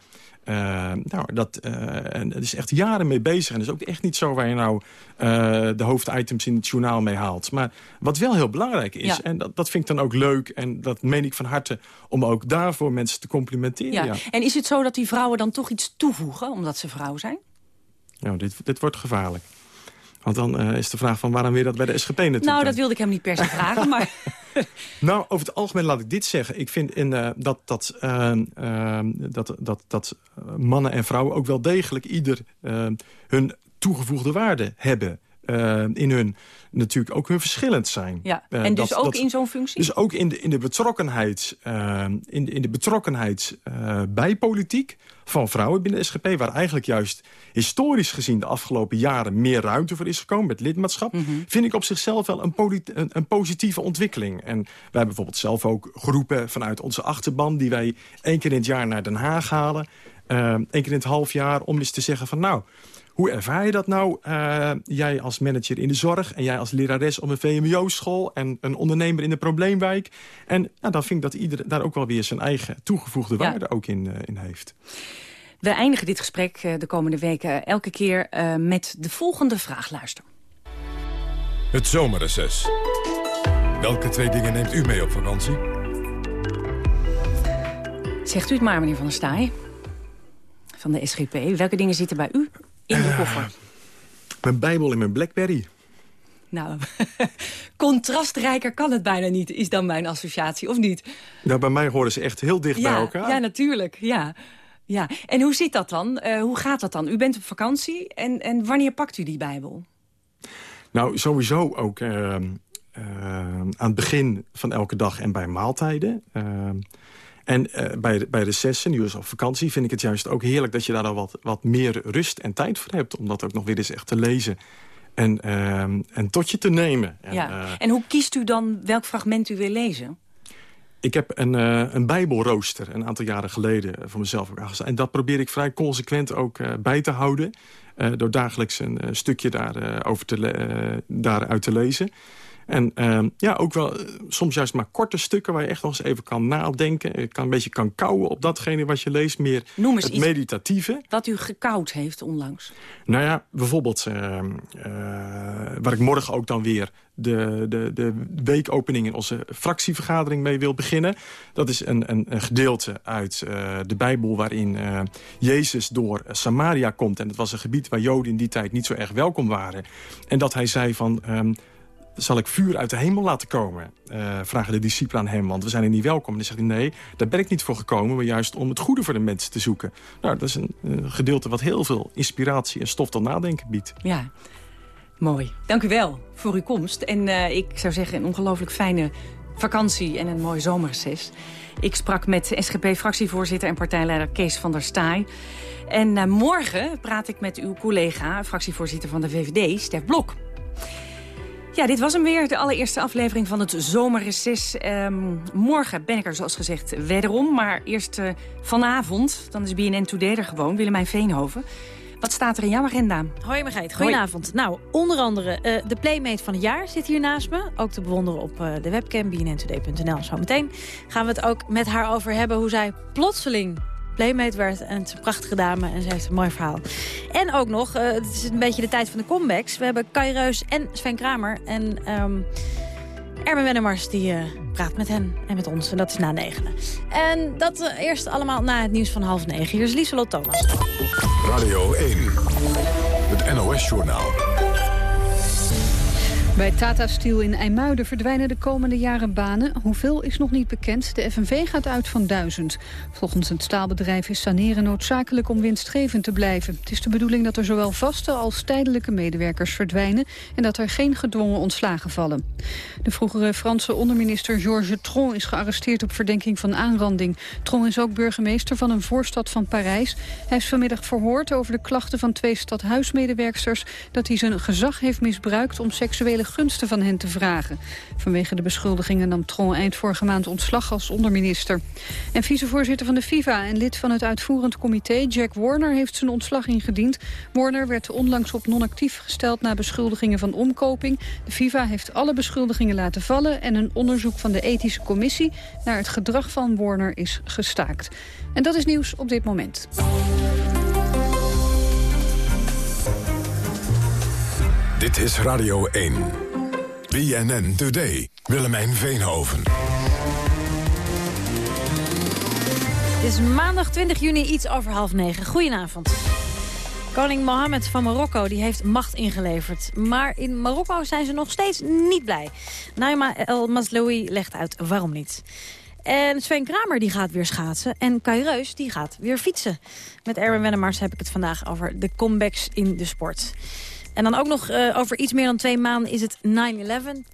Speaker 11: Nou, dat, en dat is echt jaren mee bezig. En dat is ook echt niet zo waar je nou de hoofditems in het journaal mee haalt. Maar wat wel heel belangrijk is,
Speaker 10: Ja.
Speaker 11: en dat, dat vind ik dan ook leuk... en dat meen ik van harte, om ook daarvoor mensen te complimenteren.
Speaker 10: Ja.
Speaker 11: Ja.
Speaker 10: En is het zo dat die vrouwen dan toch iets toevoegen, omdat ze vrouw zijn?
Speaker 11: Nou, dit, dit wordt gevaarlijk. Want dan eh, is de vraag van waarom weer dat bij de SGP natuurlijk
Speaker 10: Nou, dat wilde ik hem niet per se vragen, maar...
Speaker 11: Nou, over het algemeen laat ik dit zeggen. Ik vind in, eh, dat, dat, dat, dat, dat eh, mannen en vrouwen ook wel degelijk ieder hun toegevoegde waarde hebben. Ehm, in hun natuurlijk ook hun verschillend zijn.
Speaker 10: Ja.
Speaker 11: Eh,
Speaker 10: en dus
Speaker 11: dat-
Speaker 10: ook
Speaker 11: dat-
Speaker 10: in zo'n functie?
Speaker 11: Dus ook in de, in de betrokkenheid, ehm, in de, in de betrokkenheid eh, bij politiek van vrouwen binnen de SGP... waar eigenlijk juist historisch gezien de afgelopen jaren meer ruimte voor is gekomen met lidmaatschap...
Speaker 10: Mhm.
Speaker 11: vind ik op zichzelf wel een, een, een positieve ontwikkeling. En wij hebben bijvoorbeeld zelf ook groepen vanuit onze achterban... die wij één keer in het jaar naar Den Haag halen. eh, één keer in het half jaar om eens te zeggen van... nou, hoe ervaar je dat nou, eh, jij als manager in de zorg... en jij als lerares op een VMBO-school... en een ondernemer in de probleemwijk? En nou, dan vind ik dat ieder daar ook wel weer zijn eigen toegevoegde
Speaker 10: Ja.
Speaker 11: waarde ook in, eh, in heeft.
Speaker 10: We eindigen dit gesprek eh, de komende weken elke keer eh, met de volgende vraag. Luister.
Speaker 4: Het zomerreces. Welke twee dingen neemt u mee op vakantie?
Speaker 10: Zegt u het maar, meneer Van der Staaij. Van de SGP. Welke dingen zitten bij u in de koffer?
Speaker 11: Mijn bijbel en mijn Blackberry.
Speaker 10: Nou, contrastrijker kan het bijna niet, is dan mijn associatie, of niet?
Speaker 11: Nou, bij mij horen ze echt heel dicht bij elkaar.
Speaker 10: ja, natuurlijk. Ja. Ja. En hoe zit dat dan? Eh, hoe gaat dat dan? U bent op vakantie en, en wanneer pakt u die Bijbel?
Speaker 11: Nou, sowieso ook eh, eh, aan het begin van elke dag en bij maaltijden. En eh, bij, de- bij recessen, nu is op vakantie, vind ik het juist ook heerlijk... dat je daar dan wat, wat meer rust en tijd voor hebt. Om dat ook nog weer eens echt te lezen en, eh, en tot je te nemen. En,
Speaker 10: ja.
Speaker 11: eh,
Speaker 10: en hoe kiest u dan welk fragment u wil lezen?
Speaker 11: ik heb een, eh, een bijbelrooster een aantal jaren geleden voor mezelf ook. En dat probeer ik vrij consequent ook bij te houden. door dagelijks een stukje daar, eh, over te daaruit te lezen. En ehm, ja, ook wel eh, soms juist maar korte stukken... waar je echt nog eens even kan nadenken. Je kan een beetje kan kouwen op datgene wat je leest. Meer
Speaker 10: Noem eens
Speaker 11: het
Speaker 10: iets.
Speaker 11: meditatieve.
Speaker 10: Wat u gekoud heeft onlangs.
Speaker 11: Nou ja, bijvoorbeeld ehm, eh, waar ik morgen ook dan weer de, de, de weekopening in onze fractievergadering mee wil beginnen. Dat is een, een, een gedeelte uit eh, de Bijbel waarin Jezus door Samaria komt. En het was een gebied waar Joden in die tijd niet zo erg welkom waren. En dat hij zei van... ehm, zal ik vuur uit de hemel laten komen? Eh, vragen de discipelen aan hem, want we zijn er niet welkom. En dan zegt hij, nee, daar ben ik niet voor gekomen... maar juist om het goede voor de mensen te zoeken. Nou, dat is een, een gedeelte wat heel veel inspiratie en stof tot nadenken biedt.
Speaker 10: Ja, mooi. Dank u wel voor uw komst. En eh, ik zou zeggen een ongelooflijk fijne vakantie en een mooi zomerreces. Ik sprak met SGP-fractievoorzitter en partijleider Kees van der Staaij. En eh, morgen praat ik met uw collega, fractievoorzitter van de VVD, Stef Blok. Ja, dit was hem weer, de allereerste aflevering van het zomerreces. Ehm, morgen ben ik er zoals gezegd wederom, maar eerst uh, vanavond... dan is BNN Today er gewoon, Willemijn Veenhoven... Wat staat er in jouw agenda?
Speaker 16: Hoi Margreet, goedenavond. Nou, onder andere uh, de Playmate van het jaar zit hier naast me. Ook te bewonderen op uh, de webcam bnntoday.nl. Zometeen gaan we het ook met haar over hebben... hoe zij plotseling Playmate werd. En het is een prachtige dame en ze heeft een mooi verhaal. En ook nog, uh, het is een beetje de tijd van de comebacks. We hebben Kai Reus en Sven Kramer. En um, Wennemars die uh, praat met hen en met ons. En dat is na negenen. En dat uh, eerst allemaal na het nieuws van half negen. Hier is Lieselot Thomas.
Speaker 4: Radio 1, het NOS-journaal.
Speaker 1: Bij Tata Steel in IJmuiden verdwijnen de komende jaren banen. Hoeveel is nog niet bekend. De FNV gaat uit van duizend. Volgens het staalbedrijf is saneren noodzakelijk om winstgevend te blijven. Het is de bedoeling dat er zowel vaste als tijdelijke medewerkers verdwijnen... en dat er geen gedwongen ontslagen vallen. De vroegere Franse onderminister Georges Tron is gearresteerd op verdenking van aanranding. Tron is ook burgemeester van een voorstad van Parijs. Hij is vanmiddag verhoord over de klachten van twee stadhuismedewerksters... dat hij zijn gezag heeft misbruikt om seksuele gunsten van hen te vragen. Vanwege de beschuldigingen nam Tron eind vorige maand ontslag als onderminister. En vicevoorzitter van de FIFA en lid van het uitvoerend comité, Jack Warner, heeft zijn ontslag ingediend. Warner werd onlangs op non-actief gesteld na beschuldigingen van omkoping. De FIFA heeft alle beschuldigingen laten vallen en een onderzoek van de ethische commissie naar het gedrag van Warner is gestaakt. En dat is nieuws op dit moment.
Speaker 4: Dit is Radio 1. BNN Today. Willemijn Veenhoven.
Speaker 16: Het is maandag 20 juni, iets over half negen. Goedenavond. Koning Mohammed van Marokko die heeft macht ingeleverd. Maar in Marokko zijn ze nog steeds niet blij. Naima El Masloui legt uit waarom niet. En Sven Kramer die gaat weer schaatsen. En Kai Reus die gaat weer fietsen. Met Erwin Wennemars heb ik het vandaag over de comebacks in de sport. En dan ook nog uh, over iets meer dan twee maanden is het 9-11,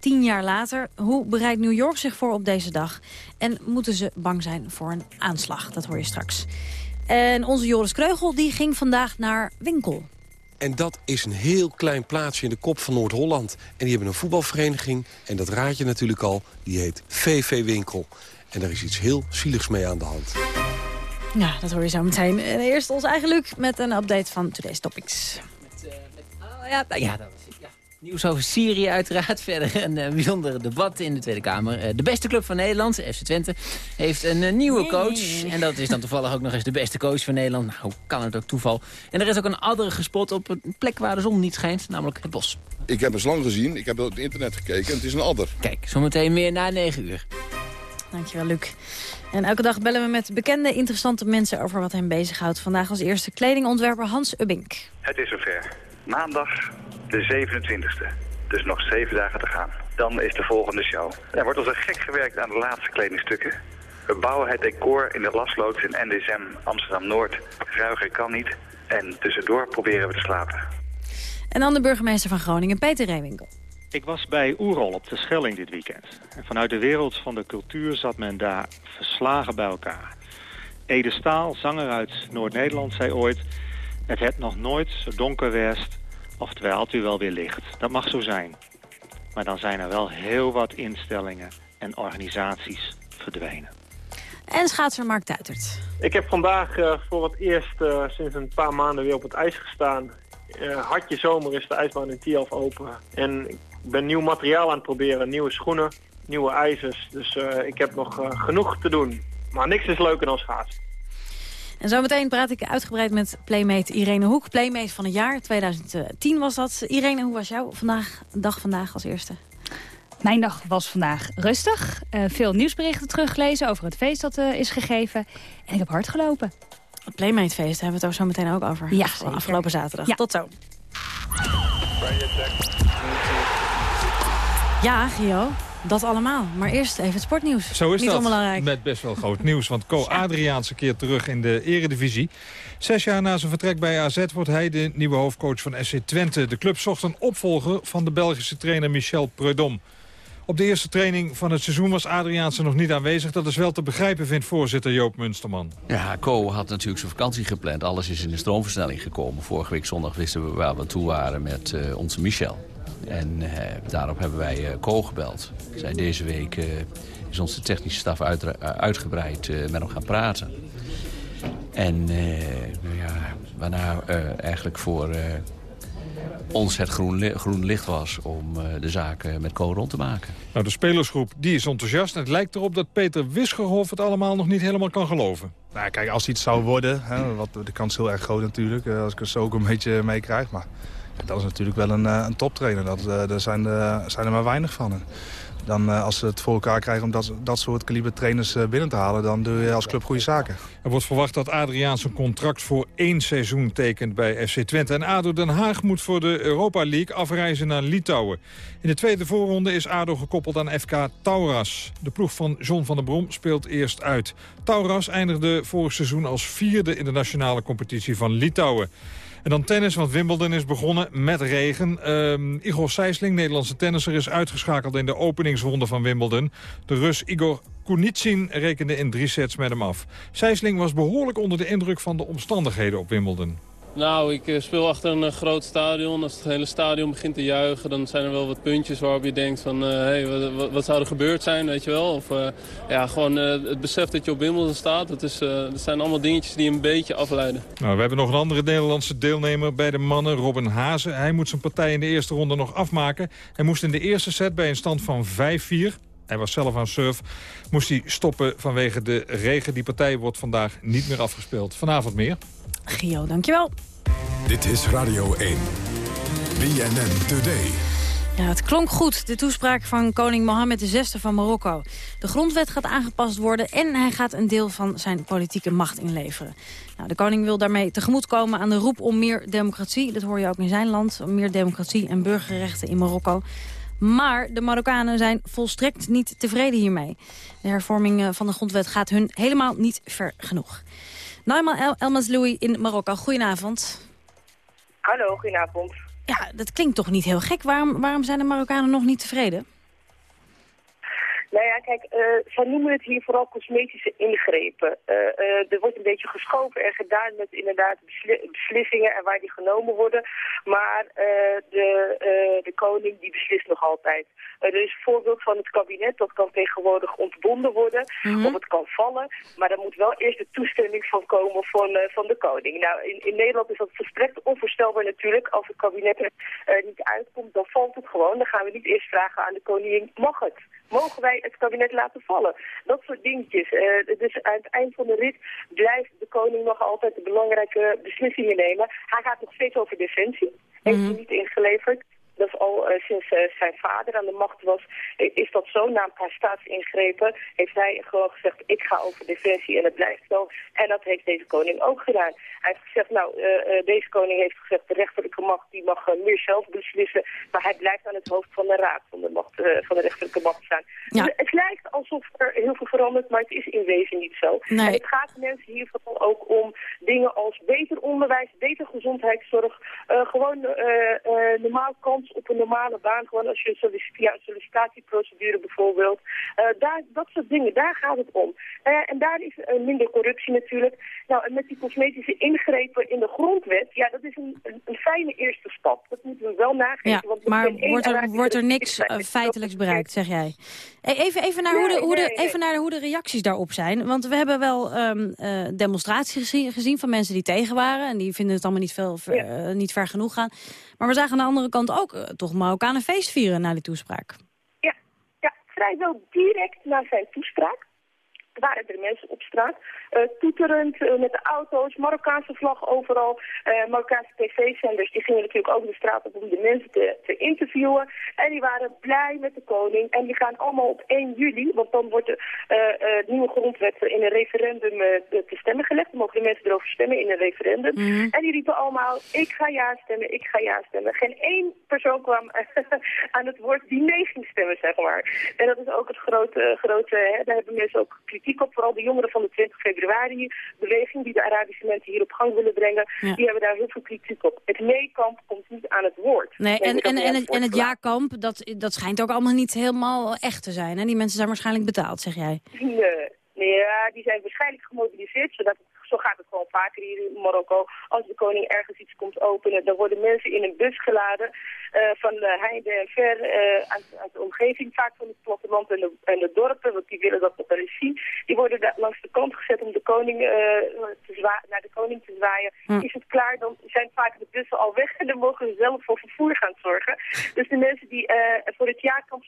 Speaker 16: tien jaar later. Hoe bereidt New York zich voor op deze dag? En moeten ze bang zijn voor een aanslag? Dat hoor je straks. En onze Joris Kreugel die ging vandaag naar Winkel.
Speaker 17: En dat is een heel klein plaatsje in de kop van Noord-Holland. En die hebben een voetbalvereniging, en dat raad je natuurlijk al, die heet VV Winkel. En daar is iets heel zieligs mee aan de hand.
Speaker 16: Ja, dat hoor je zo meteen. En eerst ons eigen Luc met een update van Today's Topics.
Speaker 18: Ja, ja, dat was ja. Nieuws over Syrië uiteraard. Verder een uh, bijzondere debat in de Tweede Kamer. Uh, de beste club van Nederland, FC Twente, heeft een uh, nieuwe coach. En dat is dan toevallig ook nog eens de beste coach van Nederland. Nou, hoe kan het ook toeval? En er is ook een adder gespot op een plek waar de zon niet schijnt, namelijk het bos.
Speaker 19: Ik heb een slang gezien, ik heb op het internet gekeken en het is een adder.
Speaker 18: Kijk, zometeen meer na 9 uur.
Speaker 16: Dankjewel, Luc. En elke dag bellen we met bekende, interessante mensen over wat hen bezighoudt. Vandaag als eerste kledingontwerper Hans Ubbink.
Speaker 20: Het is zover. Maandag de 27e. Dus nog zeven dagen te gaan. Dan is de volgende show. Er wordt als een gek gewerkt aan de laatste kledingstukken. We bouwen het decor in de lasloods in NDSM Amsterdam-Noord. Ruiger kan niet. En tussendoor proberen we te slapen.
Speaker 16: En dan de burgemeester van Groningen, Peter Reewinkel.
Speaker 21: Ik was bij Oerol op de Schelling dit weekend. En vanuit de wereld van de cultuur zat men daar verslagen bij elkaar. Ede Staal, zanger uit Noord-Nederland, zei ooit... Het het nog nooit zo donker werd, oftewel had u wel weer licht. Dat mag zo zijn. Maar dan zijn er wel heel wat instellingen en organisaties verdwenen.
Speaker 16: En schaatser Mark Tuitert.
Speaker 22: Ik heb vandaag uh, voor het eerst uh, sinds een paar maanden weer op het ijs gestaan. Uh, hartje zomer is de ijsbaan in Tielf open. En ik ben nieuw materiaal aan het proberen. Nieuwe schoenen, nieuwe ijzers. Dus ik heb nog genoeg te doen. Maar niks is leuker dan schaatsen.
Speaker 16: En zometeen praat ik uitgebreid met Playmate Irene Hoek. Playmate van het jaar, 2010 was dat. Irene, hoe was jouw vandaag, dag vandaag als eerste?
Speaker 23: Mijn dag was vandaag rustig. Uh, veel nieuwsberichten teruggelezen over het feest dat uh, is gegeven. En ik heb hard gelopen.
Speaker 16: Het Playmate feest hebben we het er zo meteen ook over.
Speaker 23: Ja,
Speaker 16: Afgelopen zaterdag. Ja. Tot zo. Ja, Gio. Dat allemaal. Maar eerst even het sportnieuws.
Speaker 24: Zo is
Speaker 16: Niet
Speaker 24: dat.
Speaker 16: onbelangrijk.
Speaker 24: Met best wel groot nieuws. Want Co Adriaanse keert terug in de eredivisie. Zes jaar na zijn vertrek bij AZ wordt hij de nieuwe hoofdcoach van SC Twente. De club zocht een opvolger van de Belgische trainer Michel Preudom. Op de eerste training van het seizoen was Adriaanse nog niet aanwezig. Dat is wel te begrijpen, vindt voorzitter Joop Munsterman.
Speaker 25: Ja, Co had natuurlijk zijn vakantie gepland. Alles is in de stroomversnelling gekomen. Vorige week zondag wisten we waar we toe waren met uh, onze Michel. En daarop hebben wij Co gebeld. Zij deze week is onze technische staf uitgebreid met hem gaan praten. En ja, waarna eigenlijk voor ons het groen, groen licht was om uh, de zaken met Co rond te maken.
Speaker 24: Nou, de spelersgroep die is enthousiast. En het lijkt erop dat Peter Wisgerhof het allemaal nog niet helemaal kan geloven.
Speaker 26: Nou, kijk, als iets zou worden, hè, wat, de kans is heel erg groot natuurlijk. Eh, als ik het zo ook een beetje meekrijg. Maar dat is natuurlijk wel een, eh, een toptrainer. Dat, daar zijn, er, zijn er maar weinig van dan als ze het voor elkaar krijgen om dat, dat soort kaliber trainers binnen te halen... dan doe je als club goede zaken.
Speaker 24: Er wordt verwacht dat Adriaan zijn contract voor één seizoen tekent bij FC Twente. En ADO Den Haag moet voor de Europa League afreizen naar Litouwen. In de tweede voorronde is ADO gekoppeld aan FK Tauras. De ploeg van John van der Brom speelt eerst uit. Tauras eindigde vorig seizoen als vierde in de nationale competitie van Litouwen. En dan tennis, want Wimbledon is begonnen met regen. Uh, Igor Sijsling, Nederlandse tennisser, is uitgeschakeld in de openingsronde van Wimbledon. De Rus Igor Kunitsin rekende in drie sets met hem af. Sijsling was behoorlijk onder de indruk van de omstandigheden op Wimbledon.
Speaker 27: Nou, ik eh, speel achter een eh, groot stadion. Als het hele stadion begint te juichen, dan zijn er wel wat puntjes waarop je denkt van... hé, eh, hey, wat, zou er gebeurd zijn, weet je wel? Of ja, gewoon het besef dat je op Wimbledon staat. Dat, is, dat zijn allemaal dingetjes die een beetje afleiden.
Speaker 24: Nou, we hebben nog een andere Nederlandse deelnemer bij de mannen, Robin Hazen. Hij moet zijn partij in de eerste ronde nog afmaken. Hij moest in de eerste set bij een stand van 5-4 hij was zelf aan surf. Moest hij stoppen vanwege de regen. Die partij wordt vandaag niet meer afgespeeld. Vanavond meer.
Speaker 16: Gio, dankjewel.
Speaker 4: Dit is Radio 1. BNN Today.
Speaker 16: Ja, het klonk goed, de toespraak van koning Mohammed VI van Marokko. De grondwet gaat aangepast worden en hij gaat een deel van zijn politieke macht inleveren. Nou, de koning wil daarmee tegemoetkomen aan de roep om meer democratie. Dat hoor je ook in zijn land, om meer democratie en burgerrechten in Marokko. Maar de Marokkanen zijn volstrekt niet tevreden hiermee. De hervorming eh, van de grondwet gaat hun helemaal niet ver genoeg. Naima El Elmazloui in Marokko, goedenavond.
Speaker 28: Hallo, goedenavond.
Speaker 16: Ja, dat klinkt toch niet heel gek. Waarom, waarom zijn de Marokkanen nog niet tevreden?
Speaker 28: Nou ja, kijk, uh, zij noemen het hier vooral cosmetische ingrepen. Uh, uh, er wordt een beetje geschoven en gedaan met inderdaad beslissingen en waar die genomen worden. Maar de, de koning die beslist nog altijd. er is een voorbeeld van het kabinet, dat kan tegenwoordig ontbonden worden mm of het kan vallen. Maar daar moet wel eerst de toestemming van komen van, van de koning. Nou, in, in Nederland is dat volstrekt onvoorstelbaar natuurlijk. Als het kabinet er niet uitkomt, dan valt het gewoon. Dan gaan we niet eerst vragen aan de koningin, mag het? Mogen wij het kabinet laten vallen? Dat soort dingetjes. Uh, dus aan het eind van de rit blijft de koning nog altijd de belangrijke beslissingen nemen. Hij gaat nog steeds over defensie. Heeft hij niet ingeleverd dat al uh, sinds uh, zijn vader aan de macht was, is dat zo. Na een paar staatsingrepen heeft hij gewoon gezegd, ik ga over defensie en het blijft zo. En dat heeft deze koning ook gedaan. Hij heeft gezegd, nou, uh, deze koning heeft gezegd, de rechterlijke macht die mag meer zelf beslissen. Maar hij blijft aan het hoofd van de raad van de, macht, van de rechterlijke macht staan. Ja. Dus het lijkt alsof er heel veel verandert, maar het is in wezen niet zo. Nee. En het gaat mensen hier vooral ook om dingen als beter onderwijs, beter gezondheidszorg, gewoon normaal kans op een normale baan. Gewoon als je via een sollicitatieprocedure bijvoorbeeld. Uh, daar, dat soort dingen, daar gaat het om. Uh, en daar is uh, minder corruptie natuurlijk. Nou, en met die cosmetische ingrepen in de grondwet, ja, dat is een, een, een fijne eerste stap. Dat moeten we wel nageven.
Speaker 16: Ja,
Speaker 28: want
Speaker 16: maar wordt er, wordt er niks feitelijks bereikt, zeg jij? Even, even, naar, hoe de, hoe de, even naar hoe de reacties daarop zijn. Want we hebben wel um, demonstraties gezien, gezien, van mensen die tegen waren. En die vinden het allemaal niet, veel, ver, niet ver genoeg gaan. Maar we zagen aan de andere kant ook uh, toch Marokkanen feest vieren na die toespraak.
Speaker 28: Ja, ja, vrijwel direct na zijn toespraak waren er mensen op straat. Uh, toeterend uh, met de auto's, Marokkaanse vlag overal. Uh, Marokkaanse tv-zenders die gingen natuurlijk ook de straat op om de mensen te, te, interviewen. En die waren blij met de koning. En die gaan allemaal op 1 juli, want dan wordt de nieuwe grondwet in een referendum te stemmen gelegd. Dan mogen de mensen erover stemmen in een referendum. Mhm. En die riepen allemaal, ik ga ja stemmen, ik ga ja stemmen. Geen één persoon kwam aan het woord die nee ging stemmen, zeg maar. En dat is ook het grote, grote hè, daar hebben mensen ook kritiek op. Vooral de jongeren van de 20 februari beweging die de Arabische mensen hier op gang willen brengen. Die hebben daar heel veel kritiek op. Het nee-kamp komt niet aan het woord.
Speaker 16: Nee, en, en, en, het, en het ja-kamp, dat, dat schijnt ook allemaal niet helemaal echt te zijn. Hè? Die mensen zijn waarschijnlijk betaald, zeg jij.
Speaker 28: Nee, nee ja, die zijn waarschijnlijk gemobiliseerd, zodat het, zo gaat het gewoon vaker hier in Marokko. Als de koning ergens iets komt openen, dan worden mensen in een bus geladen uh, van de heinde en ver uh, uit, de omgeving, vaak van het platteland en de, en de dorpen, want die willen dat nog eens zien. Die worden daar langs de kant gezet om de koning, te naar de koning te zwaaien. Hm. Is het klaar, dan zijn vaak de bussen al weg en dan mogen ze zelf voor vervoer gaan zorgen. Dus de mensen die, voor, het jaarkamp,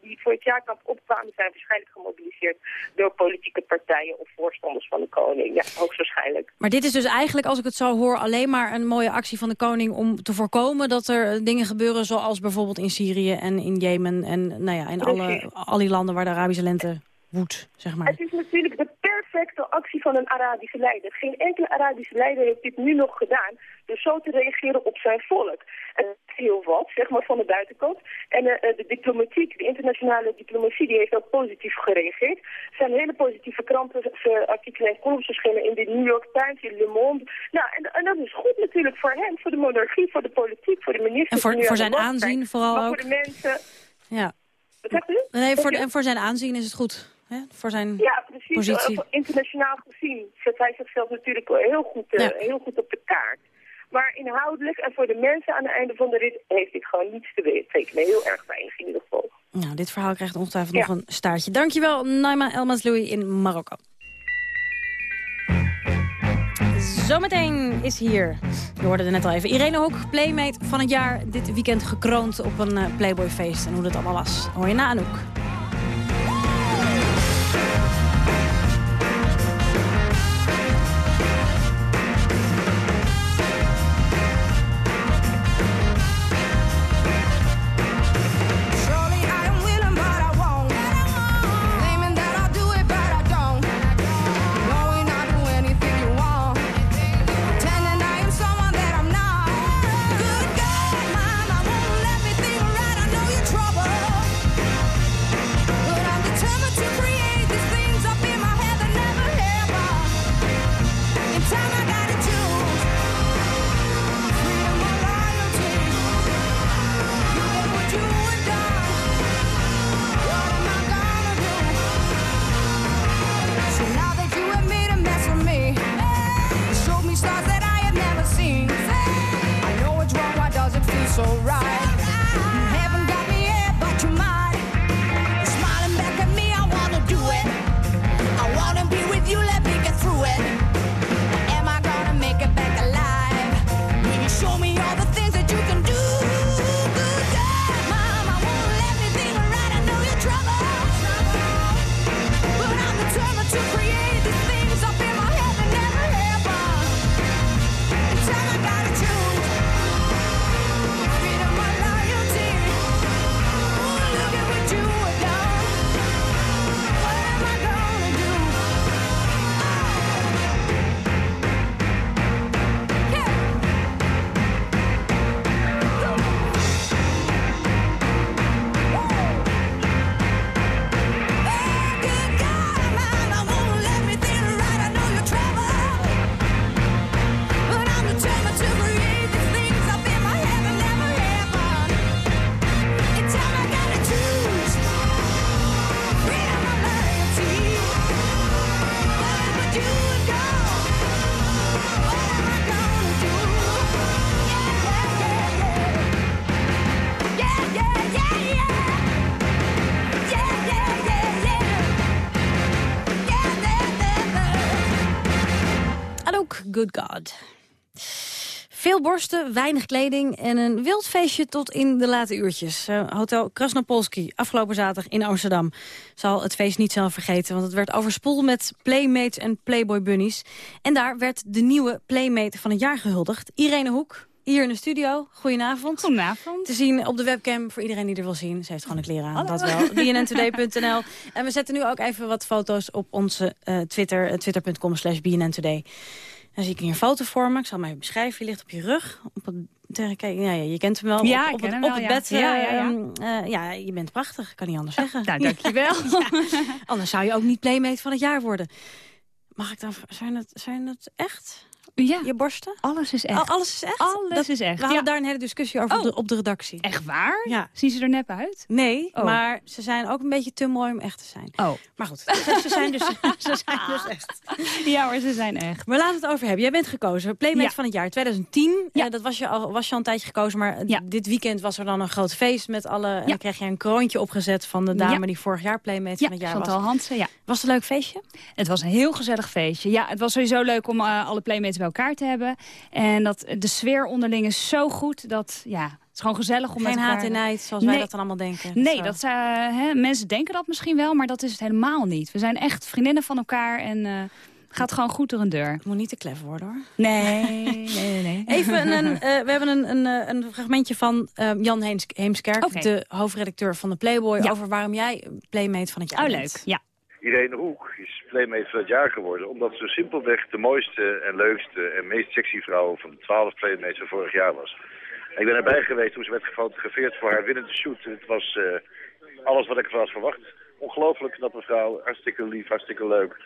Speaker 28: die voor het jaarkamp opkwamen zijn waarschijnlijk gemobiliseerd door politieke partijen of voorstanders van de koning. Ja, hoogstwaarschijnlijk.
Speaker 16: Maar dit is dus eigenlijk, als ik het zo hoor, alleen maar een mooie actie van de koning om te voorkomen dat er dingen gebeuren zoals bijvoorbeeld in Syrië en in Jemen en nou ja, in alle, al die landen waar de Arabische lente woedt, zeg maar.
Speaker 28: Het is natuurlijk de perfecte actie van een Arabische leider. Geen enkele Arabische leider heeft dit nu nog gedaan. Dus zo te reageren op zijn volk. En heel wat, zeg maar, van de buitenkant. En uh, de diplomatiek, de internationale diplomatie, die heeft ook positief gereageerd. Er zijn hele positieve krantenartikelen en columns verschenen in de New York Times, in Le Monde. Nou, en, en, dat is goed natuurlijk voor hem, voor de monarchie, voor de politiek, voor de minister.
Speaker 16: En voor, voor zijn aanzien vooral
Speaker 28: maar
Speaker 16: ook.
Speaker 28: voor de mensen...
Speaker 16: Ja.
Speaker 28: Wat zegt u?
Speaker 16: Nee, voor, en voor zijn aanzien is het goed. Hè? Voor zijn
Speaker 28: ja, precies.
Speaker 16: positie.
Speaker 28: internationaal gezien zet hij zichzelf natuurlijk heel goed, uh, heel goed op de kaart. Maar inhoudelijk en voor de mensen aan het einde van de rit heeft dit gewoon niets te betekenen. Heel erg weinig in ieder geval.
Speaker 16: Nou, dit verhaal krijgt ongetwijfeld nog een staartje. Dankjewel, Naima Elmas-Louis in Marokko. Zometeen is hier, je hoorde het net al even, Irene Hok, Playmate van het jaar. Dit weekend gekroond op een uh, Playboy-feest. En hoe dat allemaal was, hoor je na Anouk. Good God. Veel borsten, weinig kleding en een wild feestje tot in de late uurtjes. Uh, Hotel Krasnopolski, afgelopen zaterdag in Amsterdam. Zal het feest niet zelf vergeten, want het werd overspoeld met playmates en playboy bunnies. En daar werd de nieuwe playmate van het jaar gehuldigd, Irene Hoek. Hier in de studio. Goedenavond.
Speaker 23: Goedenavond.
Speaker 16: Te zien op de webcam voor iedereen die er wil zien. Ze heeft gewoon een kleren aan, Hallo. dat wel. bnntoday.nl. En we zetten nu ook even wat foto's op onze uh, Twitter. Uh, Twitter.com slash bnntoday. Dan zie ik hier een foto voor me. Ik zal even beschrijven. Je ligt op je rug. Op het, kijk, ja, ja, je kent hem wel.
Speaker 23: Ja,
Speaker 16: op, op
Speaker 23: het,
Speaker 16: hem
Speaker 23: wel,
Speaker 16: op het
Speaker 23: ja.
Speaker 16: bed.
Speaker 23: Ja, ja, ja.
Speaker 16: Uh, uh, ja, je bent prachtig. Kan niet anders zeggen.
Speaker 23: Nou, dankjewel.
Speaker 16: Anders zou je ook niet playmate van het jaar worden. Mag ik dan... Zijn het, zijn het echt? Ja. Je borsten?
Speaker 23: Alles is echt.
Speaker 16: Alles is echt?
Speaker 23: Alles
Speaker 16: Dat-
Speaker 23: is echt,
Speaker 16: We hadden
Speaker 23: ja.
Speaker 16: daar een hele discussie over op,
Speaker 23: Oh.
Speaker 16: de, op de redactie.
Speaker 23: Echt waar?
Speaker 16: Ja.
Speaker 23: Zien ze er nep uit?
Speaker 16: Nee,
Speaker 23: Oh.
Speaker 16: maar ze zijn ook een beetje te mooi om echt te zijn.
Speaker 23: Oh.
Speaker 16: Maar goed, ze, ze zijn dus, ze zijn dus echt.
Speaker 23: Ja hoor, ze zijn echt.
Speaker 16: Maar laten we het over hebben. Jij bent gekozen. Playmate
Speaker 23: Ja.
Speaker 16: van het jaar 2010.
Speaker 23: Ja.
Speaker 16: Eh, dat was je, al, was je al een tijdje gekozen. Maar dit weekend was er dan een groot feest met alle... En dan kreeg je een kroontje opgezet van de dame die vorig jaar Playmate van het jaar
Speaker 23: Chantal
Speaker 16: was.
Speaker 23: Hansen, ja.
Speaker 16: Was het een leuk feestje?
Speaker 23: Het was een heel gezellig feestje. Ja, het was sowieso leuk om eh, alle playmates bij elkaar te hebben. En dat, de sfeer onderling is zo goed dat, ja, het is gewoon gezellig om met
Speaker 16: Geen
Speaker 23: elkaar...
Speaker 16: haat en nijd, zoals wij
Speaker 23: Nee.
Speaker 16: dat dan allemaal denken.
Speaker 23: Nee,
Speaker 16: Zo.
Speaker 23: dat, eh, hè, mensen denken dat misschien wel, maar dat is het helemaal niet. We zijn echt vriendinnen van elkaar en eh, gaat gewoon goed door een deur.
Speaker 16: Het moet niet te clever worden hoor.
Speaker 23: Nee, nee, nee.
Speaker 16: Even een, eh, we hebben een, een, een fragmentje van Jan Heems, Heemskerk, de hoofdredacteur van de Playboy,
Speaker 23: Ja.
Speaker 16: over waarom jij Playmate van het jaar
Speaker 23: Oh,
Speaker 16: bent.
Speaker 23: leuk. Ja.
Speaker 29: Irene Hoek is Playmate van het jaar geworden. Omdat ze simpelweg de mooiste en leukste en meest sexy vrouw van de twaalf Playmates van vorig jaar was. Ik ben erbij geweest toen ze werd gefotografeerd voor haar winnende shoot. Het was eh, alles wat ik ervan had verwacht. Ongelooflijk knappe vrouw, hartstikke lief, hartstikke leuk.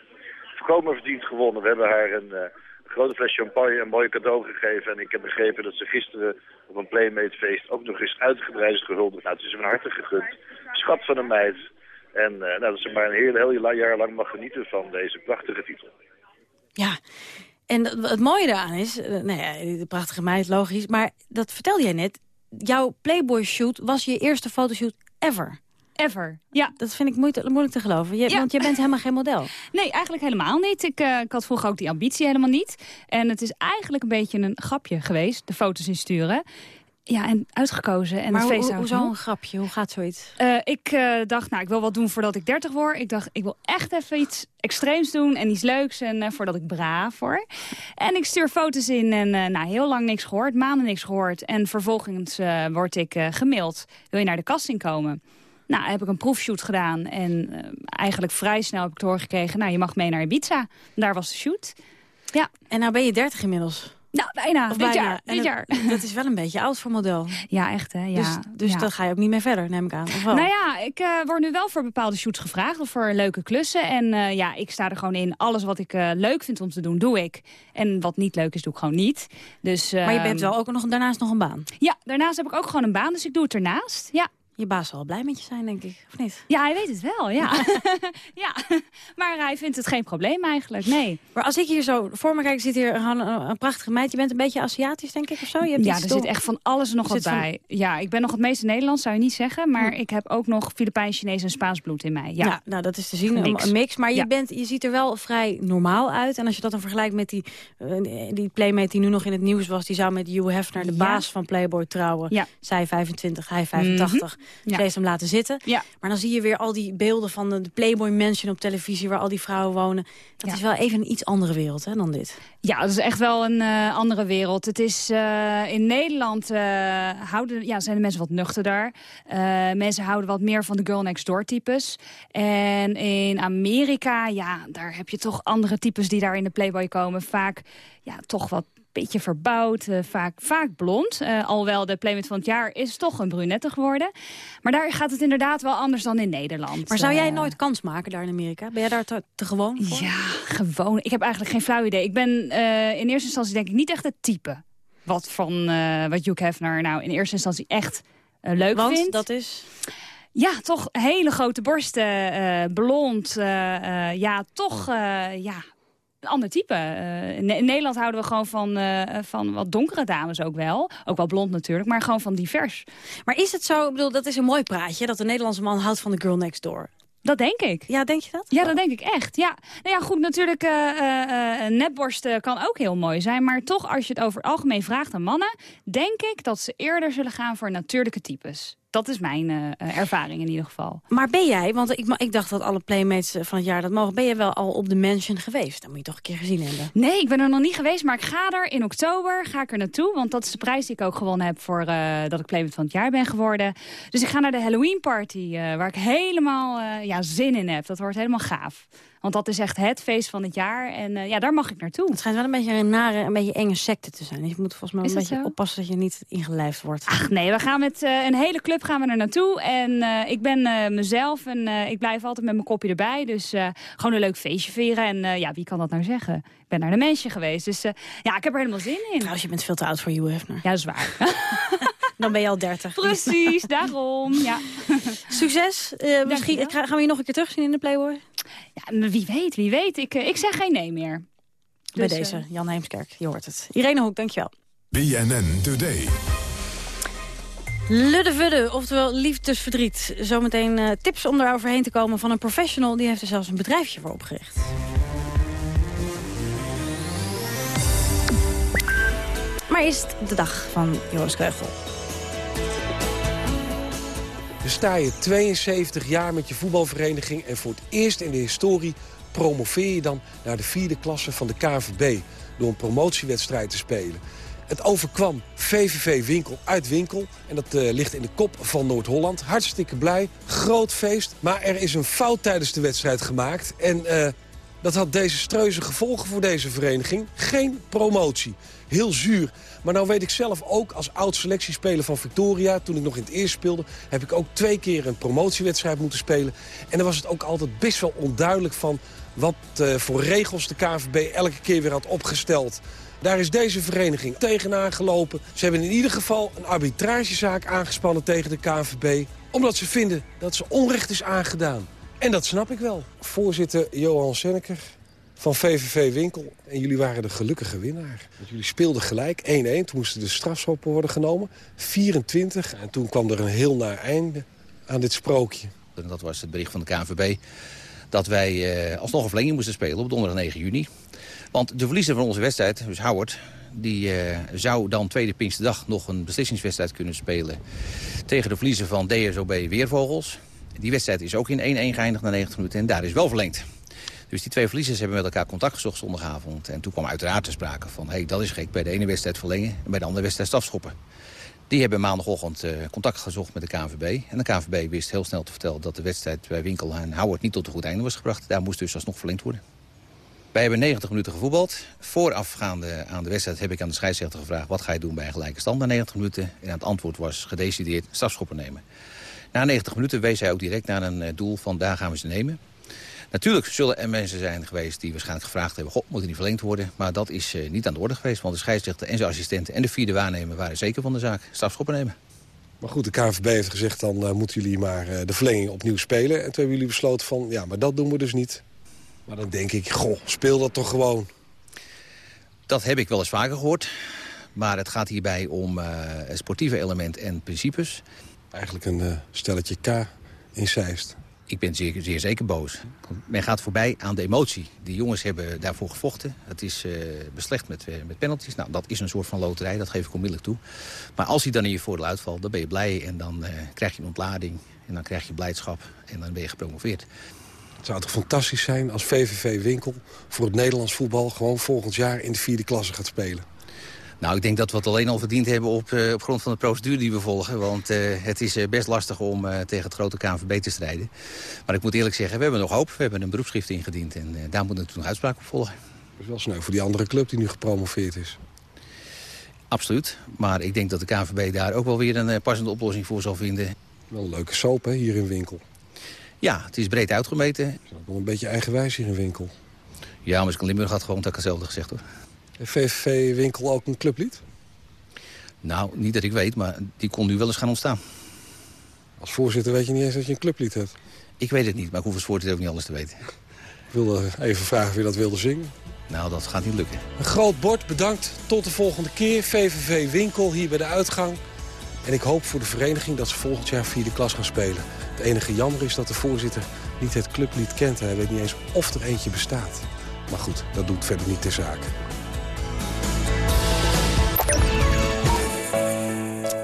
Speaker 29: Voorkomen verdiend gewonnen. We hebben haar een eh, grote fles champagne een mooi cadeau gegeven. En ik heb begrepen dat ze gisteren op een Playmate feest ook nog eens uitgebreid is gehuldigd. Nou, het is van harte gegund. Schat van een meid. En eh, nou, dat ze maar een heel, heel jaar lang mag genieten van deze prachtige titel.
Speaker 16: Ja, en het- mooie daaraan is, eh, nou ja, de prachtige meid, logisch, maar dat vertelde jij net. Jouw Playboy-shoot was je eerste fotoshoot ever.
Speaker 23: Ever, ja.
Speaker 16: Dat vind ik moeite- moeilijk te geloven, je,
Speaker 23: Ja.
Speaker 16: want jij bent helemaal geen model.
Speaker 23: Nee, eigenlijk helemaal niet. Ik, eh, ik had vroeger ook die ambitie helemaal niet. En het is eigenlijk een beetje een grapje geweest, de foto's insturen. Ja, en uitgekozen en
Speaker 16: maar
Speaker 23: het
Speaker 16: hoe,
Speaker 23: feest
Speaker 16: hoe, hoezo
Speaker 23: houden.
Speaker 16: een grapje? Hoe gaat zoiets?
Speaker 23: Eh, ik eh, dacht, nou, ik wil wat doen voordat ik 30 word. Ik dacht, ik wil echt even iets extreems doen en iets leuks. En eh, voordat ik braaf word. En ik stuur foto's in en nou, heel lang niks gehoord. Maanden niks gehoord. En vervolgens word ik gemaild. Wil je naar de casting komen? Nou, heb ik een proefshoot gedaan. En eigenlijk vrij snel heb ik te horen gekregen... nou, je mag mee naar Ibiza. Daar was de shoot. Ja.
Speaker 16: En nou ben je 30 inmiddels.
Speaker 23: Nou, bijna.
Speaker 16: Of
Speaker 23: dit
Speaker 16: bijna.
Speaker 23: jaar. Dit
Speaker 16: dat,
Speaker 23: jaar.
Speaker 16: dat is wel een beetje oud voor model.
Speaker 23: Ja, echt hè. Ja.
Speaker 16: Dus, dus
Speaker 23: ja.
Speaker 16: daar ga je ook niet mee verder, neem ik aan. Of wel?
Speaker 23: Nou ja, ik eh, word nu wel voor bepaalde shoots gevraagd. Of voor leuke klussen. En eh, ja, ik sta er gewoon in. Alles wat ik eh, leuk vind om te doen, doe ik. En wat niet leuk is, doe ik gewoon niet. Dus,
Speaker 16: maar je
Speaker 23: ehm,
Speaker 16: bent wel ook nog, daarnaast nog een baan.
Speaker 23: Ja, daarnaast heb ik ook gewoon een baan. Dus ik doe het ernaast. Ja.
Speaker 16: Je baas zal wel blij met je zijn, denk ik. Of niet?
Speaker 23: Ja, hij weet het wel, ja. ja. Maar hij vindt het geen probleem eigenlijk, nee.
Speaker 16: Maar als ik hier zo voor me kijk, zit hier een, een prachtige meid. Je bent een beetje Aziatisch, denk ik, of zo? Je hebt
Speaker 23: Ja, er zit echt van alles en nog
Speaker 16: Er
Speaker 23: wat
Speaker 16: van-
Speaker 23: bij. Ja, ik ben nog het meeste Nederlands, zou je niet zeggen. Maar
Speaker 16: Hm.
Speaker 23: ik heb ook nog Filipijns, Chinees en Spaans bloed in mij. Ja,
Speaker 16: Ja, nou dat is te zien,
Speaker 23: Een
Speaker 16: een
Speaker 23: mix.
Speaker 16: Maar je, bent, je ziet er wel vrij normaal uit. En als je dat dan vergelijkt met die, eh, die playmate die nu nog in het nieuws was... die zou met Hugh Hefner, de
Speaker 23: Ja.
Speaker 16: baas van Playboy, trouwen.
Speaker 23: Ja.
Speaker 16: Zij 25, hij 85.
Speaker 23: Mhm.
Speaker 16: Ze heeft hem laten zitten. Maar dan zie je weer al die beelden van de, Playboy Mansion op televisie... waar al die vrouwen wonen. Dat is wel even een iets andere wereld hè, dan dit.
Speaker 23: Ja, dat is echt wel een eh, andere wereld. Het is eh, in Nederland eh, houden, ja, zijn de mensen wat nuchterder. Mensen houden wat meer van de girl next door types. En in Amerika, ja, daar heb je toch andere types die daar in de Playboy komen. Vaak ja, toch wat beetje verbouwd, eh, vaak, vaak blond. Eh, alhoewel de Playmate van het jaar is toch een brunette geworden. Maar daar gaat het inderdaad wel anders dan in Nederland.
Speaker 16: Maar zou jij
Speaker 23: Eh,
Speaker 16: nooit kans maken daar in Amerika? Ben jij daar te, te gewoon voor?
Speaker 23: Ja, gewoon. Ik heb eigenlijk geen flauw idee. Ik ben in eerste instantie denk ik niet echt het type. Wat van wat Hugh Hefner nou in eerste instantie echt leuk
Speaker 16: Want
Speaker 23: vindt.
Speaker 16: dat is...
Speaker 23: Ja, toch hele grote borsten, blond. ja, toch ja, een ander type. Eh, in, Nederland houden we gewoon van, eh, van wat donkere dames ook wel. Ook wel blond natuurlijk, maar gewoon van divers.
Speaker 16: Maar is het zo, ik bedoel, dat is een mooi praatje... dat de Nederlandse man houdt van de girl next door?
Speaker 23: Dat denk ik.
Speaker 16: Ja, denk je dat?
Speaker 23: Ja, dat denk ik echt. Ja, nou ja goed, natuurlijk, eh, eh, netborsten kan ook heel mooi zijn. Maar toch, als je het over het algemeen vraagt aan mannen... denk ik dat ze eerder zullen gaan voor natuurlijke types. Dat is mijn eh, eh, ervaring in ieder geval.
Speaker 16: Maar ben jij, want ik, ik dacht dat alle playmates van het jaar dat mogen... ben je wel al op de mansion geweest? Dat moet je toch een keer gezien hebben.
Speaker 23: Nee, ik ben er nog niet geweest, maar ik ga er in oktober ga ik er naartoe. Want dat is de prijs die ik ook gewonnen heb voor eh, dat ik Playmate van het jaar ben geworden. Dus ik ga naar de Halloween party, eh, waar ik helemaal eh, ja, zin in heb. Dat wordt helemaal gaaf. Want dat is echt het feest van het jaar. En ja, daar mag ik naartoe.
Speaker 16: Het schijnt wel een beetje een nare, een beetje enge secte te zijn. Je moet volgens mij een beetje oppassen dat je niet ingelijfd wordt.
Speaker 23: Ach nee, we gaan met een hele club gaan we er naartoe. En ik ben mezelf en ik blijf altijd met mijn kopje erbij. Dus gewoon een leuk feestje vieren. En ja, wie kan dat nou zeggen? Ik ben naar de mensje geweest. Dus ja, ik heb er helemaal zin in.
Speaker 16: Trouwens, je bent veel te oud voor Hugh Hefner.
Speaker 23: Ja, dat is waar.
Speaker 16: Dan ben je al 30.
Speaker 23: Precies, daarom. Ja.
Speaker 16: Succes. Uh, misschien gaan we je nog een keer terugzien in de Playboy?
Speaker 23: Ja, wie weet, wie weet. Ik, ik zeg geen nee meer.
Speaker 16: Bij dus, deze, Jan Heemskerk, je hoort het. Irene Hoek, dankjewel.
Speaker 4: BNN Today.
Speaker 16: Luddevudde, oftewel liefdesverdriet. Zometeen uh, tips om er overheen te komen van een professional. Die heeft er zelfs een bedrijfje voor opgericht. Maar eerst de dag van Joris Kreugel.
Speaker 17: Dan sta je 72 jaar met je voetbalvereniging... en voor het eerst in de historie promoveer je dan naar de vierde klasse van de KNVB... door een promotiewedstrijd te spelen. Het overkwam VVV Winkel uit Winkel. En dat uh, ligt in de kop van Noord-Holland. Hartstikke blij, groot feest. Maar er is een fout tijdens de wedstrijd gemaakt. En uh, dat had desastreuze gevolgen voor deze vereniging. Geen promotie. Heel zuur. Maar nou weet ik zelf ook als oud selectiespeler van Victoria... toen ik nog in het eerst speelde... heb ik ook twee keer een promotiewedstrijd moeten spelen. En dan was het ook altijd best wel onduidelijk van... wat uh, voor regels de KVB elke keer weer had opgesteld. Daar is deze vereniging tegenaan gelopen. Ze hebben in ieder geval een arbitragezaak aangespannen tegen de KVB... omdat ze vinden dat ze onrecht is aangedaan. En dat snap ik wel. Voorzitter Johan Senneker van VVV Winkel. En jullie waren de gelukkige winnaar. Want jullie speelden gelijk 1-1. Toen moesten de strafschoppen worden genomen. 24. En toen kwam er een heel naar einde aan dit sprookje.
Speaker 25: En dat was het bericht van de KNVB. Dat wij eh, alsnog een verlenging moesten spelen op donderdag 9 juni. Want de verliezer van onze wedstrijd, dus Howard... die uh, zou dan tweede Pinksterdag nog een beslissingswedstrijd kunnen spelen... tegen de verliezer van DSOB Weervogels. Die wedstrijd is ook in 1-1 geëindigd na 90 minuten en daar is wel verlengd. Dus die twee verliezers hebben met elkaar contact gezocht zondagavond. En toen kwam uiteraard te sprake van, hé, hey, dat is gek, bij de ene wedstrijd verlengen en bij de andere wedstrijd strafschoppen. Die hebben maandagochtend uh, contact gezocht met de KNVB. En de KNVB wist heel snel te vertellen dat de wedstrijd bij Winkel en Howard niet tot een goed einde was gebracht. Daar moest dus alsnog verlengd worden. Wij hebben 90 minuten gevoetbald. Voorafgaande aan de wedstrijd heb ik aan de scheidsrechter gevraagd... wat ga je doen bij een gelijke stand na 90 minuten? En het antwoord was gedecideerd strafschoppen nemen. Na 90 minuten wees hij ook direct naar een eh, doel van daar gaan we ze nemen. Natuurlijk zullen er mensen zijn geweest die waarschijnlijk gevraagd hebben... God, moet er niet verlengd worden? Maar dat is uh, niet aan de orde geweest. Want de scheidsrechter en zijn assistenten en de vierde waarnemer... waren zeker van de zaak strafschoppen nemen.
Speaker 17: Maar goed, de KNVB heeft gezegd... dan uh, moeten jullie maar uh, de verlenging opnieuw spelen. En toen hebben jullie besloten van... ja, maar dat doen we dus niet. Maar dan denk ik, goh, speel dat toch gewoon.
Speaker 25: Dat heb ik wel eens vaker gehoord. Maar het gaat hierbij om het sportieve element en principes.
Speaker 17: Eigenlijk een stelletje K in Zeist
Speaker 25: ik ben zeer, zeer zeker boos. Men gaat voorbij aan de emotie. Die jongens hebben daarvoor gevochten. Het is uh, beslecht met, uh, met penalties. Nou, dat is een soort van loterij, dat geef ik onmiddellijk toe. Maar als hij dan in je voordeel uitvalt, dan ben je blij. En dan uh, krijg je een ontlading. En dan krijg je blijdschap. En dan ben je gepromoveerd.
Speaker 17: Het zou toch fantastisch zijn als VVV Winkel voor het Nederlands voetbal... gewoon volgend jaar in de vierde klasse gaat spelen.
Speaker 25: Nou, ik denk dat we het alleen al verdiend hebben op, uh, op grond van de procedure die we volgen. Want uh, het is uh, best lastig om tegen het grote KNVB te strijden. Maar ik moet eerlijk zeggen, we hebben nog hoop. We hebben een beroepsschrift ingediend en daar moet natuurlijk nog uitspraak op volgen.
Speaker 17: Dat is wel snel voor die andere club die nu gepromoveerd is.
Speaker 25: Absoluut. Maar ik denk dat de KNVB daar ook wel weer een passende oplossing voor zal vinden.
Speaker 17: Wel een leuke soap hè, hier in Winkel.
Speaker 25: Ja, het is breed uitgemeten.
Speaker 17: Het is ook wel een beetje eigenwijs hier in Winkel.
Speaker 25: Ja, maar Limburg had gewoon dat hetzelfde gezegd hoor.
Speaker 17: VVV Winkel ook een clublied?
Speaker 25: Nou, niet dat ik weet, maar die kon nu wel eens gaan ontstaan.
Speaker 17: Als voorzitter weet je niet eens dat je een clublied hebt?
Speaker 25: Ik weet het niet, maar ik hoef als voorzitter ook niet alles te weten.
Speaker 17: Ik wilde even vragen of je dat wilde zingen.
Speaker 25: Nou, dat gaat niet lukken.
Speaker 17: Een groot bord, bedankt. Tot de volgende keer. VVV Winkel hier bij de uitgang. En ik hoop voor de vereniging dat ze volgend jaar vierde klas gaan spelen. Het enige jammer is dat de voorzitter niet het clublied kent. Hij weet niet eens of er eentje bestaat. Maar goed, dat doet verder niet ter zake.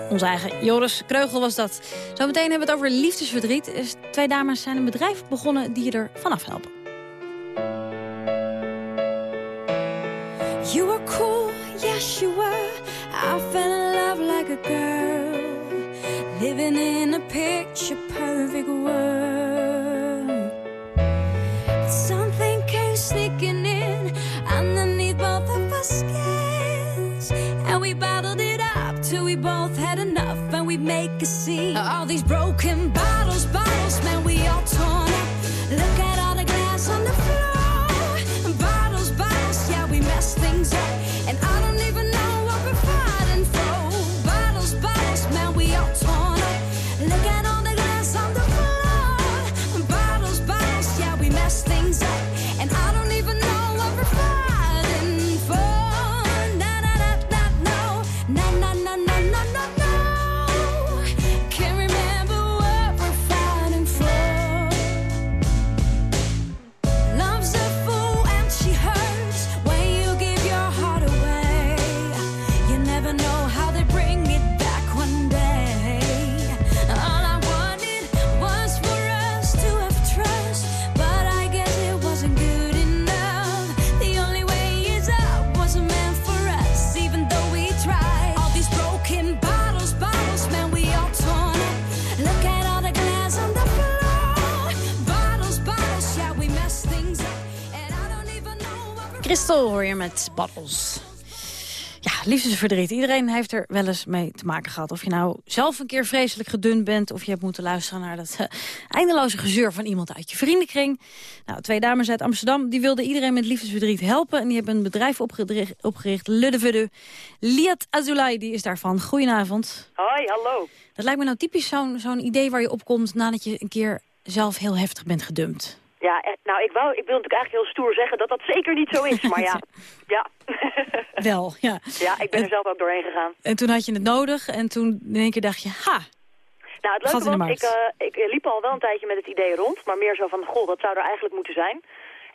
Speaker 16: Onze eigen Joris Kreugel was dat. Zometeen hebben we het over liefdesverdriet. Twee dames zijn een bedrijf begonnen die je er vanaf helpen. You cool, yes you. I love like a girl. Living in a picture perfect world.
Speaker 30: We make a scene. All these broken bottles,
Speaker 31: met Battles. Ja, liefdesverdriet. Iedereen heeft er wel eens mee te maken gehad. Of je nou zelf een keer vreselijk gedund bent... of je hebt moeten luisteren naar dat eh, eindeloze gezeur van iemand uit je vriendenkring. Nou, twee dames uit Amsterdam die wilden iedereen met liefdesverdriet helpen. En die hebben een bedrijf opgericht, opgericht. Liat Azulay, die is daarvan. Goedenavond.
Speaker 32: Hoi, hallo.
Speaker 31: Dat lijkt me nou typisch zo'n zo'n idee waar je opkomt... nadat je een keer zelf heel heftig bent gedumpt.
Speaker 32: Ja, eh, nou, ik, wou, ik wil natuurlijk eigenlijk heel stoer zeggen dat dat zeker niet zo is. Maar ja, ja.
Speaker 31: Wel, ja.
Speaker 32: ja, ik ben er zelf ook doorheen gegaan.
Speaker 31: En toen had je het nodig en toen in één keer dacht je... ha,
Speaker 32: Nou, het leuke was, ik, eh, ik liep al wel een tijdje met het idee rond. Maar meer zo van, goh, wat zou er eigenlijk moeten zijn?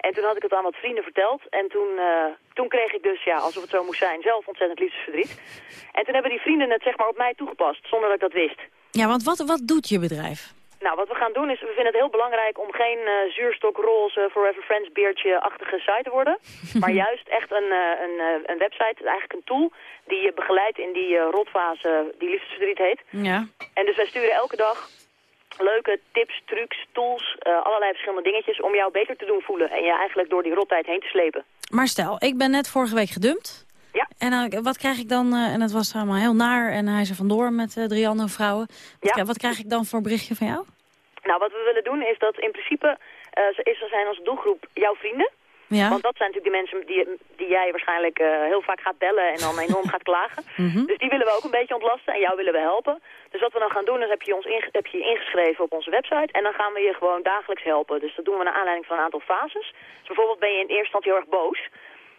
Speaker 32: En toen had ik het aan wat vrienden verteld. En toen, eh, toen kreeg ik dus, ja, alsof het zo moest zijn, zelf ontzettend liefdesverdriet. En toen hebben die vrienden het zeg maar op mij toegepast, zonder dat ik dat wist.
Speaker 31: Ja, want wat, wat doet je bedrijf?
Speaker 32: Nou, wat we gaan doen is, we vinden het heel belangrijk om geen eh zuurstokroze Forever Friends beertje-achtige site te worden. maar juist echt een, eh, een, eh, een website, eigenlijk een tool, die je begeleidt in die eh, rotfase die liefdesverdriet heet.
Speaker 31: Ja.
Speaker 32: En dus wij sturen elke dag leuke tips, trucs, tools, eh, allerlei verschillende dingetjes om jou beter te doen voelen. En je eigenlijk door die rottijd heen te slepen.
Speaker 31: Maar stel, ik ben net vorige week gedumpt.
Speaker 32: Ja.
Speaker 31: En wat krijg ik dan, eh, en het was allemaal heel naar, en hij is er vandoor met eh, drie andere vrouwen. Wat, krijg- wat krijg ik dan voor berichtje van jou?
Speaker 32: Nou, wat we willen doen is dat in principe ze- is, zijn onze doelgroep jouw vrienden.
Speaker 31: Ja.
Speaker 32: Want dat zijn natuurlijk die mensen die, die jij waarschijnlijk eh, heel vaak gaat bellen en dan enorm gaat klagen.
Speaker 31: Mhm.
Speaker 32: Dus die willen we ook een beetje ontlasten en jou willen we helpen. Dus wat we dan gaan doen, is heb je, ons inge- heb je je ingeschreven op onze website en dan gaan we je gewoon dagelijks helpen. Dus dat doen we naar aanleiding van een aantal fases. Dus bijvoorbeeld ben je in eerste instantie heel erg boos.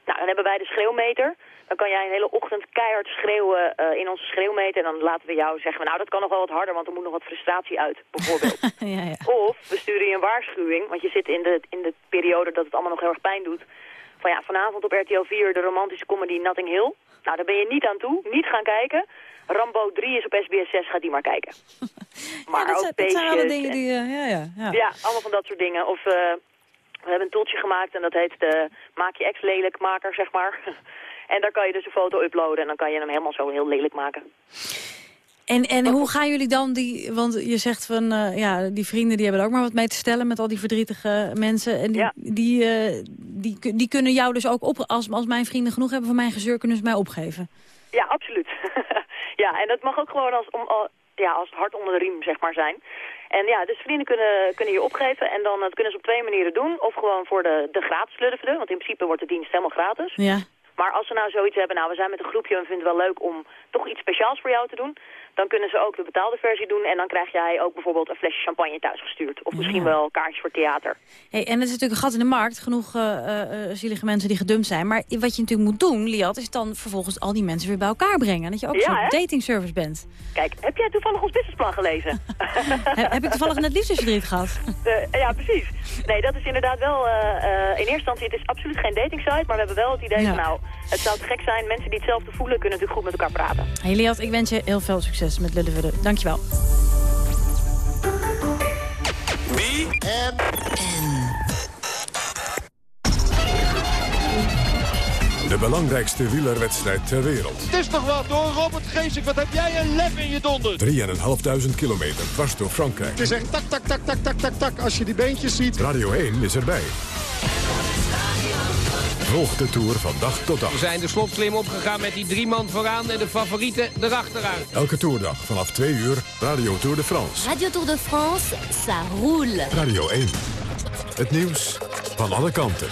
Speaker 32: Nou, dan hebben wij de schreeuwmeter. Dan kan jij een hele ochtend keihard schreeuwen eh, in onze schreeuwmeter. En dan laten we jou zeggen, nou dat kan nog wel wat harder, want er moet nog wat frustratie uit, bijvoorbeeld.
Speaker 31: ja, ja.
Speaker 32: Of we sturen je een waarschuwing, want je zit in de, in de periode dat het allemaal nog heel erg pijn doet. Van ja, vanavond op RTL 4 de romantische comedy Notting Hill. Nou, daar ben je niet aan toe, niet gaan kijken. Rambo 3 is op SBS 6, ga die maar kijken. Maar
Speaker 31: ja, dat,
Speaker 32: ook
Speaker 31: zijn, dat zijn alle dingen
Speaker 32: en-
Speaker 31: die... eh, ja, ja, ja.
Speaker 32: ja, allemaal van dat soort dingen. Of eh, we hebben een toeltje gemaakt en dat heet de Maak je ex lelijk maker, zeg maar. en daar kan je dus een foto uploaden en dan kan je hem helemaal zo heel lelijk maken.
Speaker 31: En, en hoe gaan jullie dan die... Want je zegt van, eh, ja, die vrienden die hebben er ook maar wat mee te stellen... met al die verdrietige mensen. En die, die, eh, die, die kunnen jou dus ook op... Als, als mijn vrienden genoeg hebben van mijn gezeur, kunnen ze mij opgeven.
Speaker 32: Ja, absoluut. ja, en dat mag ook gewoon als, om, al- ja, als hart onder de riem, zeg maar, zijn. En ja, dus vrienden kunnen, kunnen je opgeven en dan dat kunnen ze op twee manieren doen. Of gewoon voor de, de gratis Luddevede, want in principe wordt de dienst helemaal gratis.
Speaker 31: Ja.
Speaker 32: Maar als ze nou zoiets hebben, nou we zijn met een groepje en we vinden het wel leuk om toch iets speciaals voor jou te doen. Dan kunnen ze ook de betaalde versie doen en dan krijg jij ook bijvoorbeeld een flesje champagne thuis gestuurd. Of misschien
Speaker 31: Ja.
Speaker 32: wel kaartjes voor theater.
Speaker 31: Hey, en het is natuurlijk een gat in de markt. Genoeg eh, eh, eh, zielige mensen die gedumpt zijn. Maar wat je natuurlijk moet doen, Liat, is dan vervolgens al die mensen weer bij elkaar brengen. Dat je ook
Speaker 32: Ja,
Speaker 31: zo'n datingservice bent.
Speaker 32: Kijk, heb jij toevallig ons businessplan gelezen?
Speaker 31: He- heb ik toevallig net liefdesverdriet gehad?
Speaker 32: Eh, ja, precies. Nee, dat is inderdaad wel... in eerste instantie, het is absoluut geen datingsite, maar we hebben wel het idee
Speaker 31: Ja.
Speaker 32: van nou, het zou te gek zijn. Mensen die hetzelfde voelen kunnen natuurlijk goed met elkaar praten.
Speaker 31: Hey Liat, ik wens je heel veel succes met Lullevudde. Dankjewel.
Speaker 4: De belangrijkste wielerwedstrijd ter wereld.
Speaker 33: Het is toch wat hoor, Robert Geesink. Wat heb jij een lef in je donder?
Speaker 4: 3.500 kilometer dwars door Frankrijk.
Speaker 33: Het is echt tak, tak, tak, tak, tak, tak, tak. Als je die beentjes ziet.
Speaker 4: Radio 1 is erbij. Volg de Tour van dag tot dag.
Speaker 34: We zijn de slotklim opgegaan met die drie man vooraan en de favorieten erachteraan.
Speaker 4: Elke toerdag vanaf 2 uur Radio Tour de France.
Speaker 35: Radio Tour de France, ça roule.
Speaker 4: Radio 1. Het nieuws van alle kanten.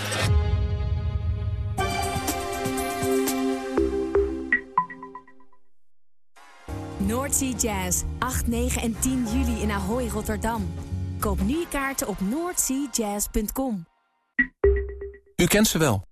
Speaker 30: Noordsea Jazz, 8, 9 en 10 juli in Ahoy, Rotterdam. Koop nu je kaarten op noordseajazz.com.
Speaker 29: U kent ze wel.